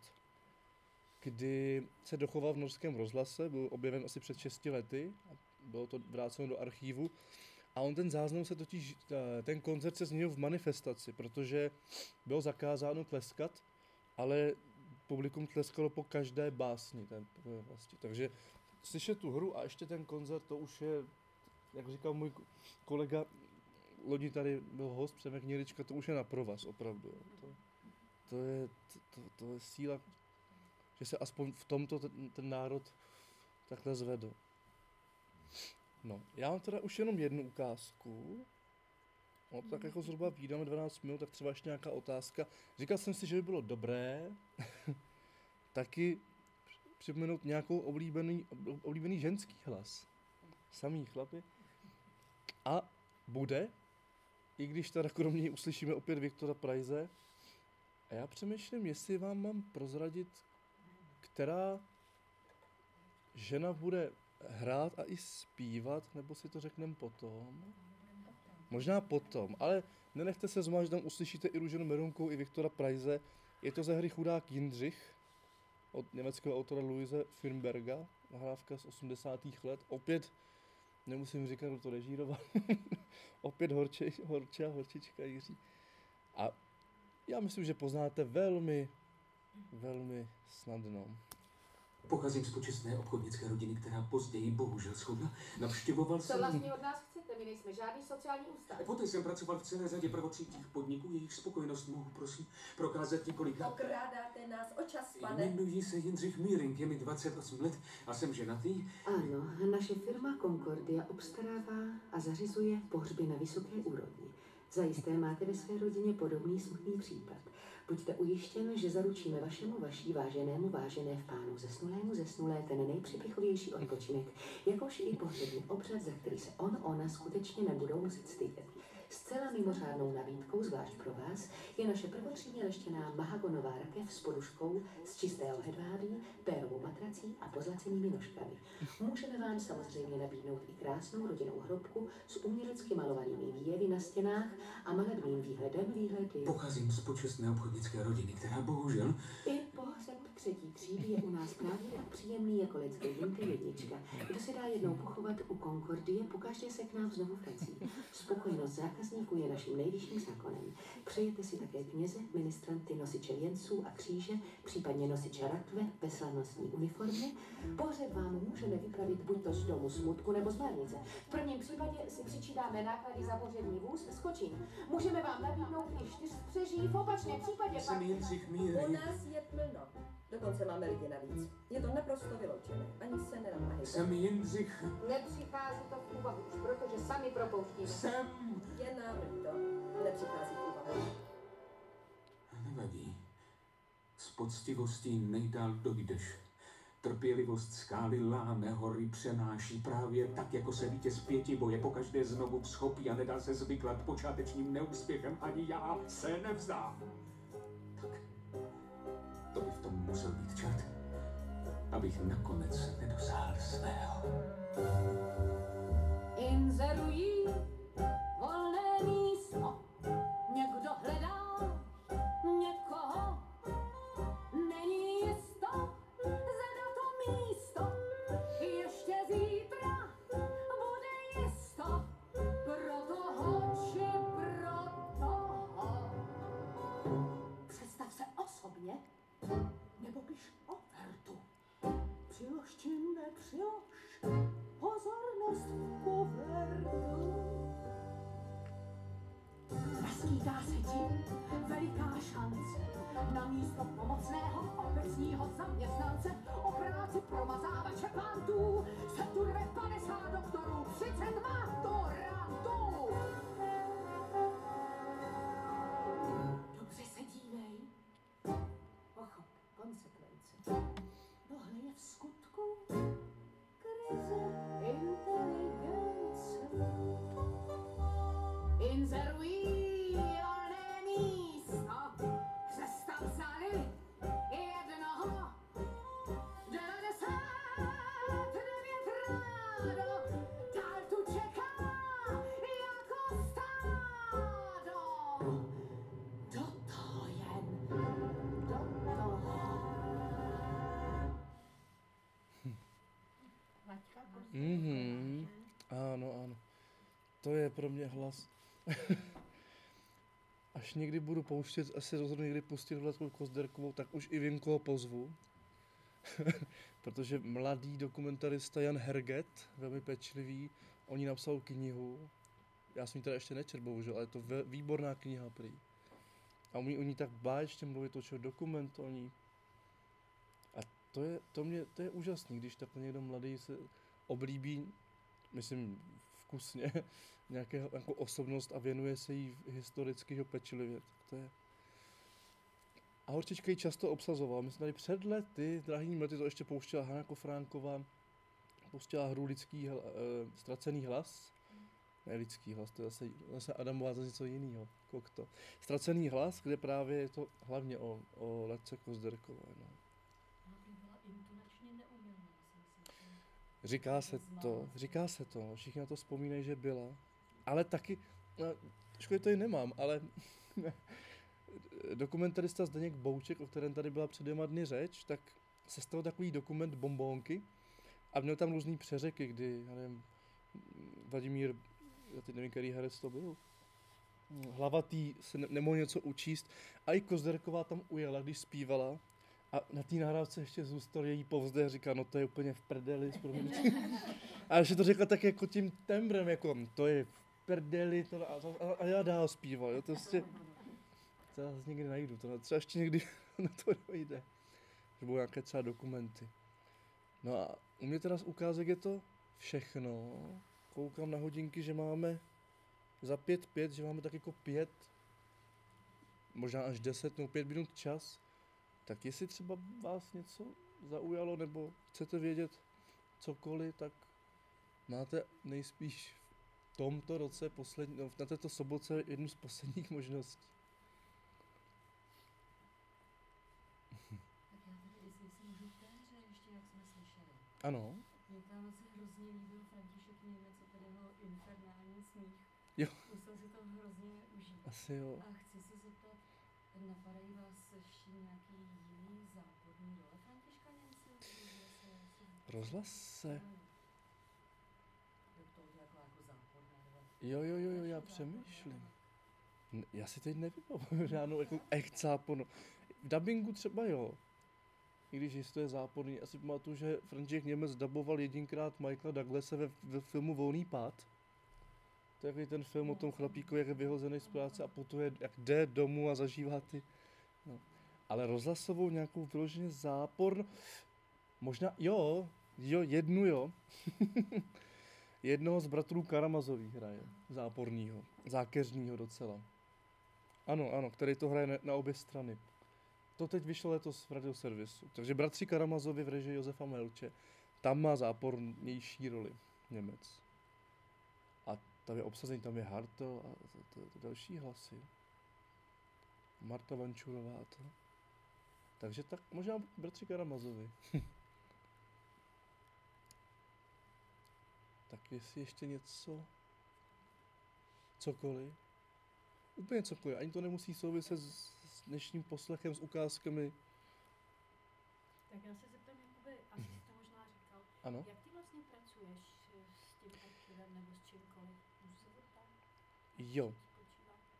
kdy se dochoval v norském rozhlase, byl objeven asi před 6 lety, a bylo to vráceno do archívu, a on ten záznam se totiž, eh, ten koncert se změnil v manifestaci, protože bylo zakázáno tleskat, ale publikum tleskalo po každé básni. Ten, vlastně. Takže slyšet tu hru a ještě ten koncert, to už je, jak říkal můj kolega, loni tady byl host Přemek Nělička, to už je na provaz, opravdu. To, to, je, to, to, to je síla, že se aspoň v tomto ten, ten národ takhle zvedl. No, já mám teda už jenom jednu ukázku. No, tak jako zhruba výdáme 12 minut, tak třeba ještě nějaká otázka. Říkal jsem si, že by bylo dobré [laughs] taky připomenout nějakou oblíbený, oblíbený ženský hlas. Samý chlapy. A bude, i když teda kromě něj uslyšíme opět Viktora Prajze. A já přemýšlím, jestli vám mám prozradit, která žena bude hrát a i zpívat, nebo si to řekneme potom. Možná potom, ale nenechte se že tam uslyšíte i Růženu Merunkou, i Viktora Prajze. Je to ze hry Chudák Jindřich od německého autora Luise Firnberga, nahrávka z 80. let. Opět, nemusím říkat, kdo to režíroval, [laughs] opět Horče, Horče a Horčička Jiří. A já myslím, že poznáte velmi, velmi snadno.
Pocházím z počestné obchodnické rodiny, která později bohužel schudla. Navštěvoval
Co
jsem...
vlastně od nás chcete? My nejsme žádný sociální ústav.
Poté jsem pracoval v celé řadě prvotřídních podniků, jejich spokojenost mohu, prosím, prokázat několikrát.
Okrádáte nás o čas, pane.
Jmenuji se Jindřich Míring, je mi 28 let a jsem ženatý.
Ano, naše firma Concordia obstarává a zařizuje pohřby na vysoké úrovni. Zajisté máte ve své rodině podobný smutný případ. Buďte ujištěn, že zaručíme vašemu vaší váženému vážené v pánu zesnulému zesnulé ten nejpřipichovější odpočinek, jakož i pohřební obřad, za který se on, ona skutečně nebudou muset stydět. Zcela mimořádnou nabídkou, zvlášť pro vás, je naše prvotřídně leštěná mahagonová rakev s poduškou z čistého hedvábí, pérovou matrací a pozlacenými nožkami. Můžeme vám samozřejmě nabídnout i krásnou rodinnou hrobku s umělecky malovanými výjevy na stěnách a malebným výhledem výhledy.
Pocházím z počestné obchodnické rodiny, která bohužel...
I pohřeb třetí třídy je u nás právě tak příjemný jako lidské jinty jednička. Kdo se dá jednou pochovat u Concordie, pokaždé se k nám znovu vrací. Spokojenost zákazníků je naším nejvyšším zákonem. Přejete si také kněze, ministranty, nosiče věnců a kříže, případně nosiče rakve ve slavnostní uniformě. Pohřeb vám můžeme vypravit buď to z domu smutku nebo z márnice. V prvním případě si přičítáme náklady za pohřební vůz s kočím. Můžeme vám nabídnout i čtyřstřeží, v opačném případě
Míring.
U nás je plno. Dokonce máme lidi navíc. Je to naprosto vyloučené. Ani se nenamáhejte.
Jsem Jindřich...
Nepřichází to v úvahu už, protože sami propouštíme.
Jsem...
Je nám to. Nepřichází v úvahu.
Nevadí. S poctivostí nejdál dojdeš. Trpělivost skály láme, hory přenáší právě tak, jako se vítěz pěti boje pokaždé znovu vzchopí a nedá se zvyklat počátečním neúspěchem. Ani já se nevzdám. To musel být čert, abych nakonec nedosáhl svého.
Inzerují nepřilož pozornost v kovertu. Naskýtá se ti veliká šance na místo pomocného obecního zaměstnance o práci promazávače pantů se tu rve 50 doktorů, 30 maturantů.
Mhm. Ano, ano. To je pro mě hlas. [laughs] Až někdy budu pouštět, asi rozhodnu někdy pustit Vladku Kozderkovou, tak už i vím, koho pozvu. [laughs] Protože mladý dokumentarista Jan Herget, velmi pečlivý, o ní napsal knihu. já jsem ji teda ještě nečetl, bohužel, ale je to výborná kniha prý. A umí o ní tak báječně mluvit, točil dokument o ní. A to je, to mě, to je úžasný, když takhle někdo mladý se oblíbí, myslím vkusně, [laughs] nějakého jako osobnost a věnuje se jí historicky pečlivě. Tak to je, a Horčička ji často obsazoval. My jsme tady před lety, drahými lety, to ještě pouštěla Hanna Kofránková, pouštěla hru Lidský hla, e, ztracený hlas. Ne lidský hlas, to je zase, zase Adamová zase něco jiného. Kokto. Ztracený hlas, kde právě je to hlavně o, o Letce Kozderkové. No. Říká se to, říká se to, všichni na to vzpomínají, že byla. Ale taky, no, škoda to i nemám, ale [laughs] dokumentarista Zdeněk Bouček, o kterém tady byla před dvěma dny řeč, tak se stal takový dokument bombónky a měl tam různý přeřeky, kdy, já nevím, Vladimír, já teď nevím, který herec to byl, hlavatý se ne- nemohl něco učíst a i Kozderková tam ujela, když zpívala a na té nahrávce ještě zůstal její povzdech říká, no to je úplně v prdeli. A ještě to řekla tak jako tím tembrem, jako to je v prdeli, to, a, a, a já dál zpíval, jo, to prostě, to já někdy najdu, to třeba ještě někdy [laughs] na to dojde, že budou nějaké třeba dokumenty. No a u mě teda z ukázek je to všechno, koukám na hodinky, že máme za pět pět, že máme tak jako pět, možná až deset nebo pět minut čas, tak jestli třeba vás něco zaujalo, nebo chcete vědět cokoliv, tak máte nejspíš v tomto roce, poslední, no, na této sobotce jednu z posledních možností.
Tak já tady, jestli, jestli můžu té hře ještě, jak jsme slyšeli.
Ano.
Mně tam se hrozně líbil František Němec a tady jeho infernální smích.
Jo.
Musel si to hrozně užít.
Asi jo.
A se napadají vás ještě nějaký jiný západní?
Rozhlase.
Jak to udělal jako, jako?
Jo, jo, jo, jo, já přemýšlím. Já si teď nevybavuju žádnou jako echt zápornou. V dubbingu třeba jo. I když to je záporný, asi pamatuju, že František Němec daboval jedinkrát Michaela Douglase ve, ve filmu Volný pád. To je ten film o tom chlapíkovi, jak je vyhozený z práce a putuje, jak jde domů a zažívá ty... No. Ale rozhlasovou nějakou vyloženě zápor... Možná, jo, jo, jednu jo. [laughs] Jednoho z bratrů Karamazových hraje, záporního, zákeřního docela. Ano, ano, který to hraje na, na obě strany. To teď vyšlo letos v radioservisu. Takže bratři Karamazovi v režii Josefa Melče, tam má zápornější roli Němec. A tam je obsazení, tam je Hartl a to, to, to další hlasy. Marta Vančurová to. Takže tak možná bratři Karamazovi. [laughs] tak jestli ještě něco, cokoliv, úplně cokoliv, ani to nemusí souviset s, s dnešním poslechem, s ukázkami.
Tak já se zeptám, jakoby, asi jsi to možná říkal,
Ano.
jak ty vlastně pracuješ s tím archivem nebo s čímkoliv? Můžu se zeptat?
Jo.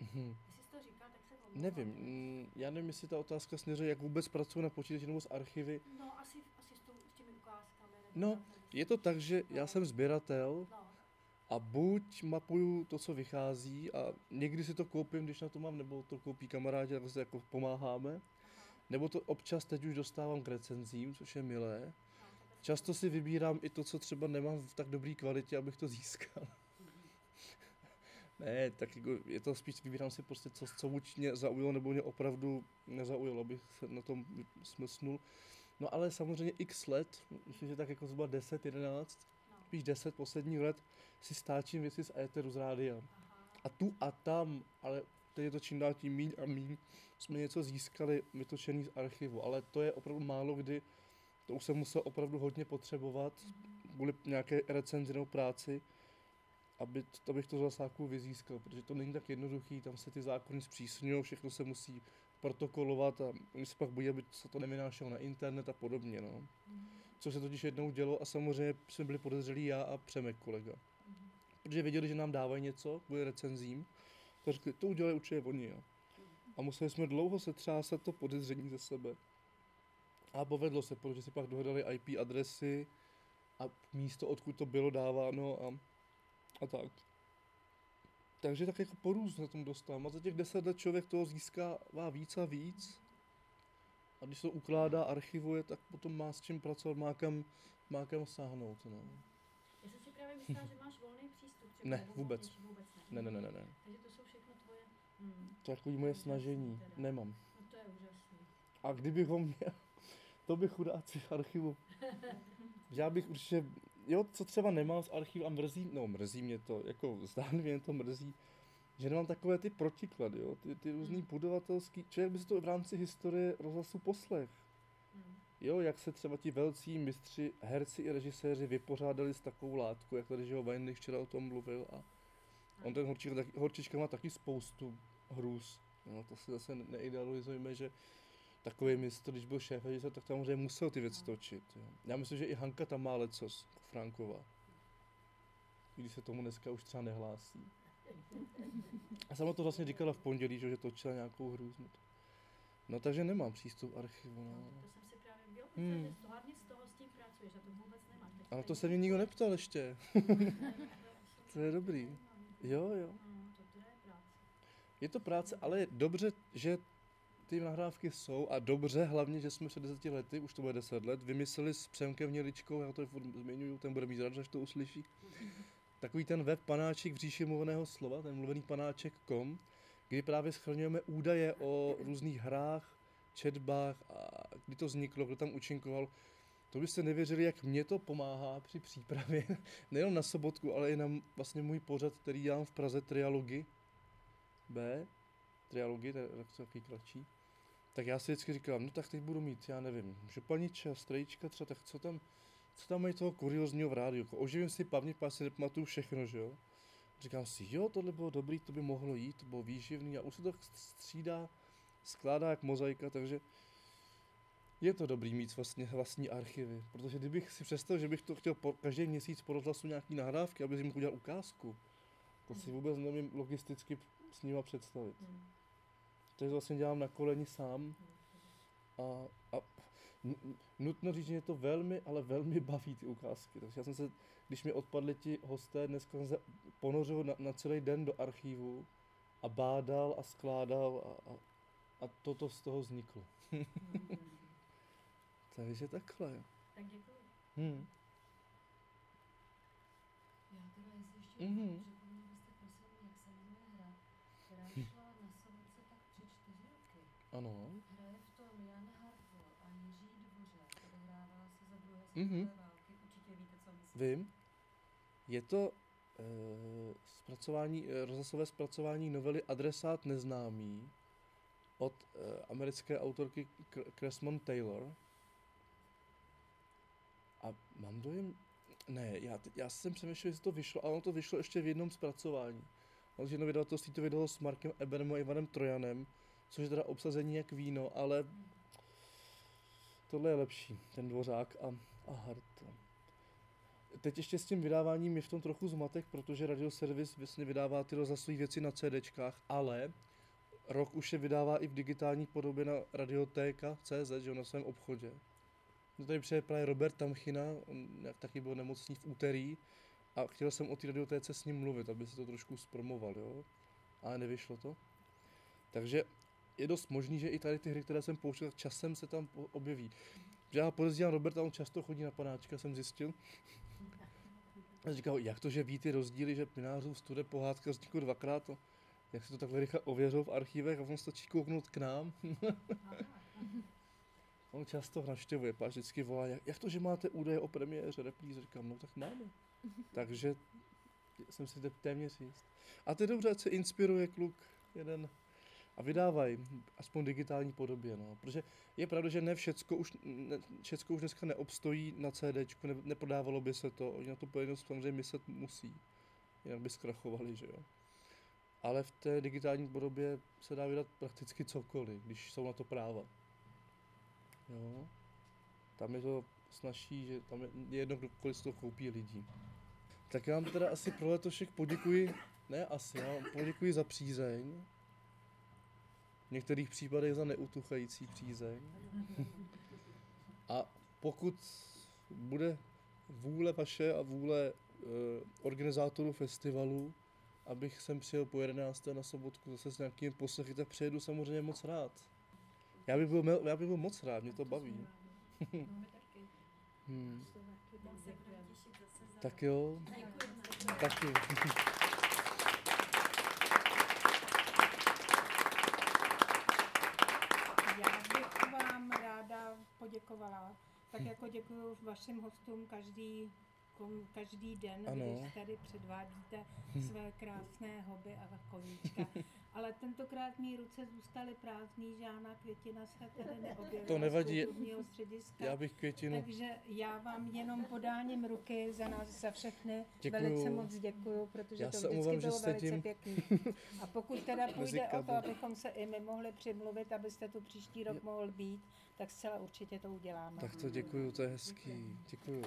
Mhm.
Jestli jsi to říkal, tak se omlouvám.
Nevím, mm, já nevím, jestli ta otázka směřuje, jak vůbec pracuji na počítači nebo s archivy.
No, asi, asi s, tou, s těmi ukázkami.
No, je to tak, že já jsem sběratel
No.
a buď mapuju to, co vychází a někdy si to koupím, když na to mám, nebo to koupí kamarádi, tak se jako pomáháme. Nebo to občas teď už dostávám k recenzím, což je milé. Často si vybírám i to, co třeba nemám v tak dobré kvalitě, abych to získal. [laughs] ne, tak jako je to spíš, vybírám si prostě, co, co buď mě zaujalo, nebo mě opravdu nezaujalo, abych se na tom smysnul. No ale samozřejmě x let, myslím, že tak jako zhruba 10, 11, spíš 10 posledních let, si stáčím věci z éteru z rádia. A tu a tam, ale teď je to čím dál tím míň a míň, jsme něco získali vytočený z archivu, ale to je opravdu málo kdy, to už jsem musel opravdu hodně potřebovat, kvůli nějaké recenzi nebo práci, aby, abych to z zasáku vyzískal, protože to není tak jednoduchý, tam se ty zákony zpřísňují, všechno se musí protokolovat a oni se pak bojí, aby se to nevynášelo na internet a podobně, no. Co se totiž jednou dělo a samozřejmě jsme byli podezřelí já a Přemek kolega. Protože věděli, že nám dávají něco kvůli recenzím, tak řekli, to udělají určitě oni, jo. A museli jsme dlouho se třásat to podezření ze sebe. A povedlo se, protože si pak dohledali IP adresy a místo, odkud to bylo dáváno a, a tak. takže tak jako porůz na tom dostávám. A za těch deset let člověk toho získává víc a víc. A když to ukládá, archivuje, tak potom má s čím pracovat, má kam, má kam sáhnout. No.
Já jsem si právě myslela, že máš volný přístup. Třeba,
Ne, vůbec.
vůbec ne.
Ne, ne, ne, ne.
Takže to jsou všechno tvoje... Hmm.
To je takový moje snažení. Nemám.
No to je úžasný.
A kdybych ho měl, to bych chudáci v archivu. Já bych určitě, jo, co třeba nemám z archivu a mrzí, no mrzí mě to, jako zdánlivě mě to mrzí, že nemám takové ty protiklady, jo, ty, ty různý budovatelský, člověk by si to v rámci historie rozhlasu poslech. Jo, jak se třeba ti velcí mistři, herci i režiséři vypořádali s takovou látkou, jak tady, že jo, Weinlich včera o tom mluvil a on ten Horčík, taky, Horčička má taky spoustu hrůz. No, to si zase neidealizujeme, že takový mistr, když byl šéf, že se tak samozřejmě musel ty věci točit. Jo. Já myslím, že i Hanka tam má lecos, Franková. Když se tomu dneska už třeba nehlásí. A sama to vlastně říkala v pondělí, že že točila nějakou hru. No, no takže nemám přístup k archivu. No.
To jsem si právě byl,
Hmm.
že hlavně z toho s tím pracuješ a to vůbec. Teď
Ale to se mě nikdo neptal ještě. [laughs] to je dobrý. Jo, jo.
No, to teda je práce.
Je to práce, ale je dobře, že ty nahrávky jsou a dobře hlavně, že jsme před deseti lety, už to bude deset let, vymysleli s Přemkem Měličkou, já to zmiňuju, ten bude mít rád, až to uslyší, takový ten web panáček v říši mluveného slova, ten mluvený panáček.com, kdy právě schraňujeme údaje o různých hrách, četbách a kdy to vzniklo, kdo tam účinkoval. To byste nevěřili, jak mě to pomáhá při přípravě, [laughs] nejenom na sobotku, ale i na vlastně můj pořad, který dělám v Praze, Trialogy B, Trialogy, to je tak- takový kratší. Tak já si vždycky říkám, no tak teď budu mít, já nevím, županiče, strejčka třeba, tak co tam, co tam mají toho kuriozního v rádiu, jako oživím si paměť, pak si nepamatuju všechno, že jo. Říkám si, jo, tohle bylo dobrý, to by mohlo jít, to bylo výživný a už se to střídá, skládá jak mozaika, takže je to dobrý mít vlastně vlastní archivy, protože kdybych si představil, že bych to chtěl po, každý měsíc po rozhlasu nějaký nahrávky, aby jim udělal ukázku, to si vůbec nevím logisticky s nima představit. Takže vlastně dělám na koleni sám a, a nutno říct, že mě to velmi, ale velmi baví ty ukázky. Takže já jsem se, když mi odpadli ti hosté, dneska jsem se ponořil na, na celý den do archivu a bádal a skládal a, a, a toto z toho vzniklo. [laughs] Takže takhle.
Tak děkuji.
Hmm.
Já teda, jestli ještě
Mhm.
mm-hmm. připomněl byste prosím, jak se jmenuje hra, která vyšla na sobotce tak tři, čtyři roky.
Ano.
Hraje v tom Jan Hartl a Jiří Dvořák. Odehrává se za druhé světové války. Určitě víte, co myslím.
Vím. Je to e, zpracování, e, rozhlasové zpracování novely Adresát neznámý od e, americké autorky Cressmon Taylor. A mám dojem, ne, já, já jsem přemýšlel, jestli to vyšlo, ale ono to vyšlo ještě v jednom zpracování. Ale jedno vydavatelství to vydalo s Markem Eberem a Ivanem Trojanem, což je teda obsazení jak víno, ale tohle je lepší, ten dvořák a, a Hart. Teď ještě s tím vydáváním je v tom trochu zmatek, protože radioservis vlastně vydává ty rozhlasové věci na CDčkách, ale rok už je vydává i v digitální podobě na radiotéka.cz, že na svém obchodě. No tady přijde právě Robert Tamchina, on jak taky byl nemocný v úterý a chtěl jsem o té radiotéce s ním mluvit, aby se to trošku zpromoval, jo. Ale nevyšlo to. Takže je dost možný, že i tady ty hry, které jsem pouštěl, časem se tam objeví. Já podezírám Roberta, on často chodí na panáčka, jsem zjistil. A říkal, jak to, že ví ty rozdíly, že Pinářův stude pohádka vznikl dvakrát, to, jak se to takhle rychle ověřil v archivech a on stačí kouknout k nám. [laughs] on často navštěvuje, pak vždycky volá, jak, jak to, že máte údaje o premiéře Replíze, říkám, no tak máme. Takže jsem si te- téměř jist. A to je dobře, se inspiruje kluk jeden a vydávají, aspoň digitální podobě, no. Protože je pravda, že ne všecko už, ne, všecko už dneska neobstojí na CDčku, ne, neprodávalo by se to, oni na to pojednost samozřejmě myslet musí, jinak by zkrachovali, že jo. Ale v té digitální podobě se dá vydat prakticky cokoliv, když jsou na to práva. Jo. Tam je to snaží, že tam je je jedno, kolik si to koupí lidí. Tak já vám teda asi pro letošek poděkuji, ne asi, já vám poděkuji za přízeň. V některých případech za neutuchající přízeň. A pokud bude vůle vaše a vůle e, organizátorů festivalu abych sem přijel po 11. na sobotku zase s nějakými poslechy, tak přijedu samozřejmě moc rád. Já bych byl, já bych byl moc rád, mě to baví. Hmm. Tak jo, taky.
Já bych vám ráda poděkovala, tak jako děkuji vašim hostům každý, každý den,
Ano.
když tady předvádíte
Hm.
své krásné hobby a koníčka. [laughs] Ale tentokrát mý ruce zůstaly prázdný, žádná květina se tady neobjevila
To nevadí.
střediska.
Já bych květinu.
Takže já vám jenom podáním ruky za nás, za všechny
Děkuju.
velice moc děkuju, protože
Já
to
se
vždycky
že
bylo velice
sedím
pěkný. A pokud teda [laughs] půjde o to, abychom se i my mohli přimluvit, abyste tu příští rok mohl být, tak zcela určitě to uděláme.
Tak to děkuju, to je hezký. Děkuju.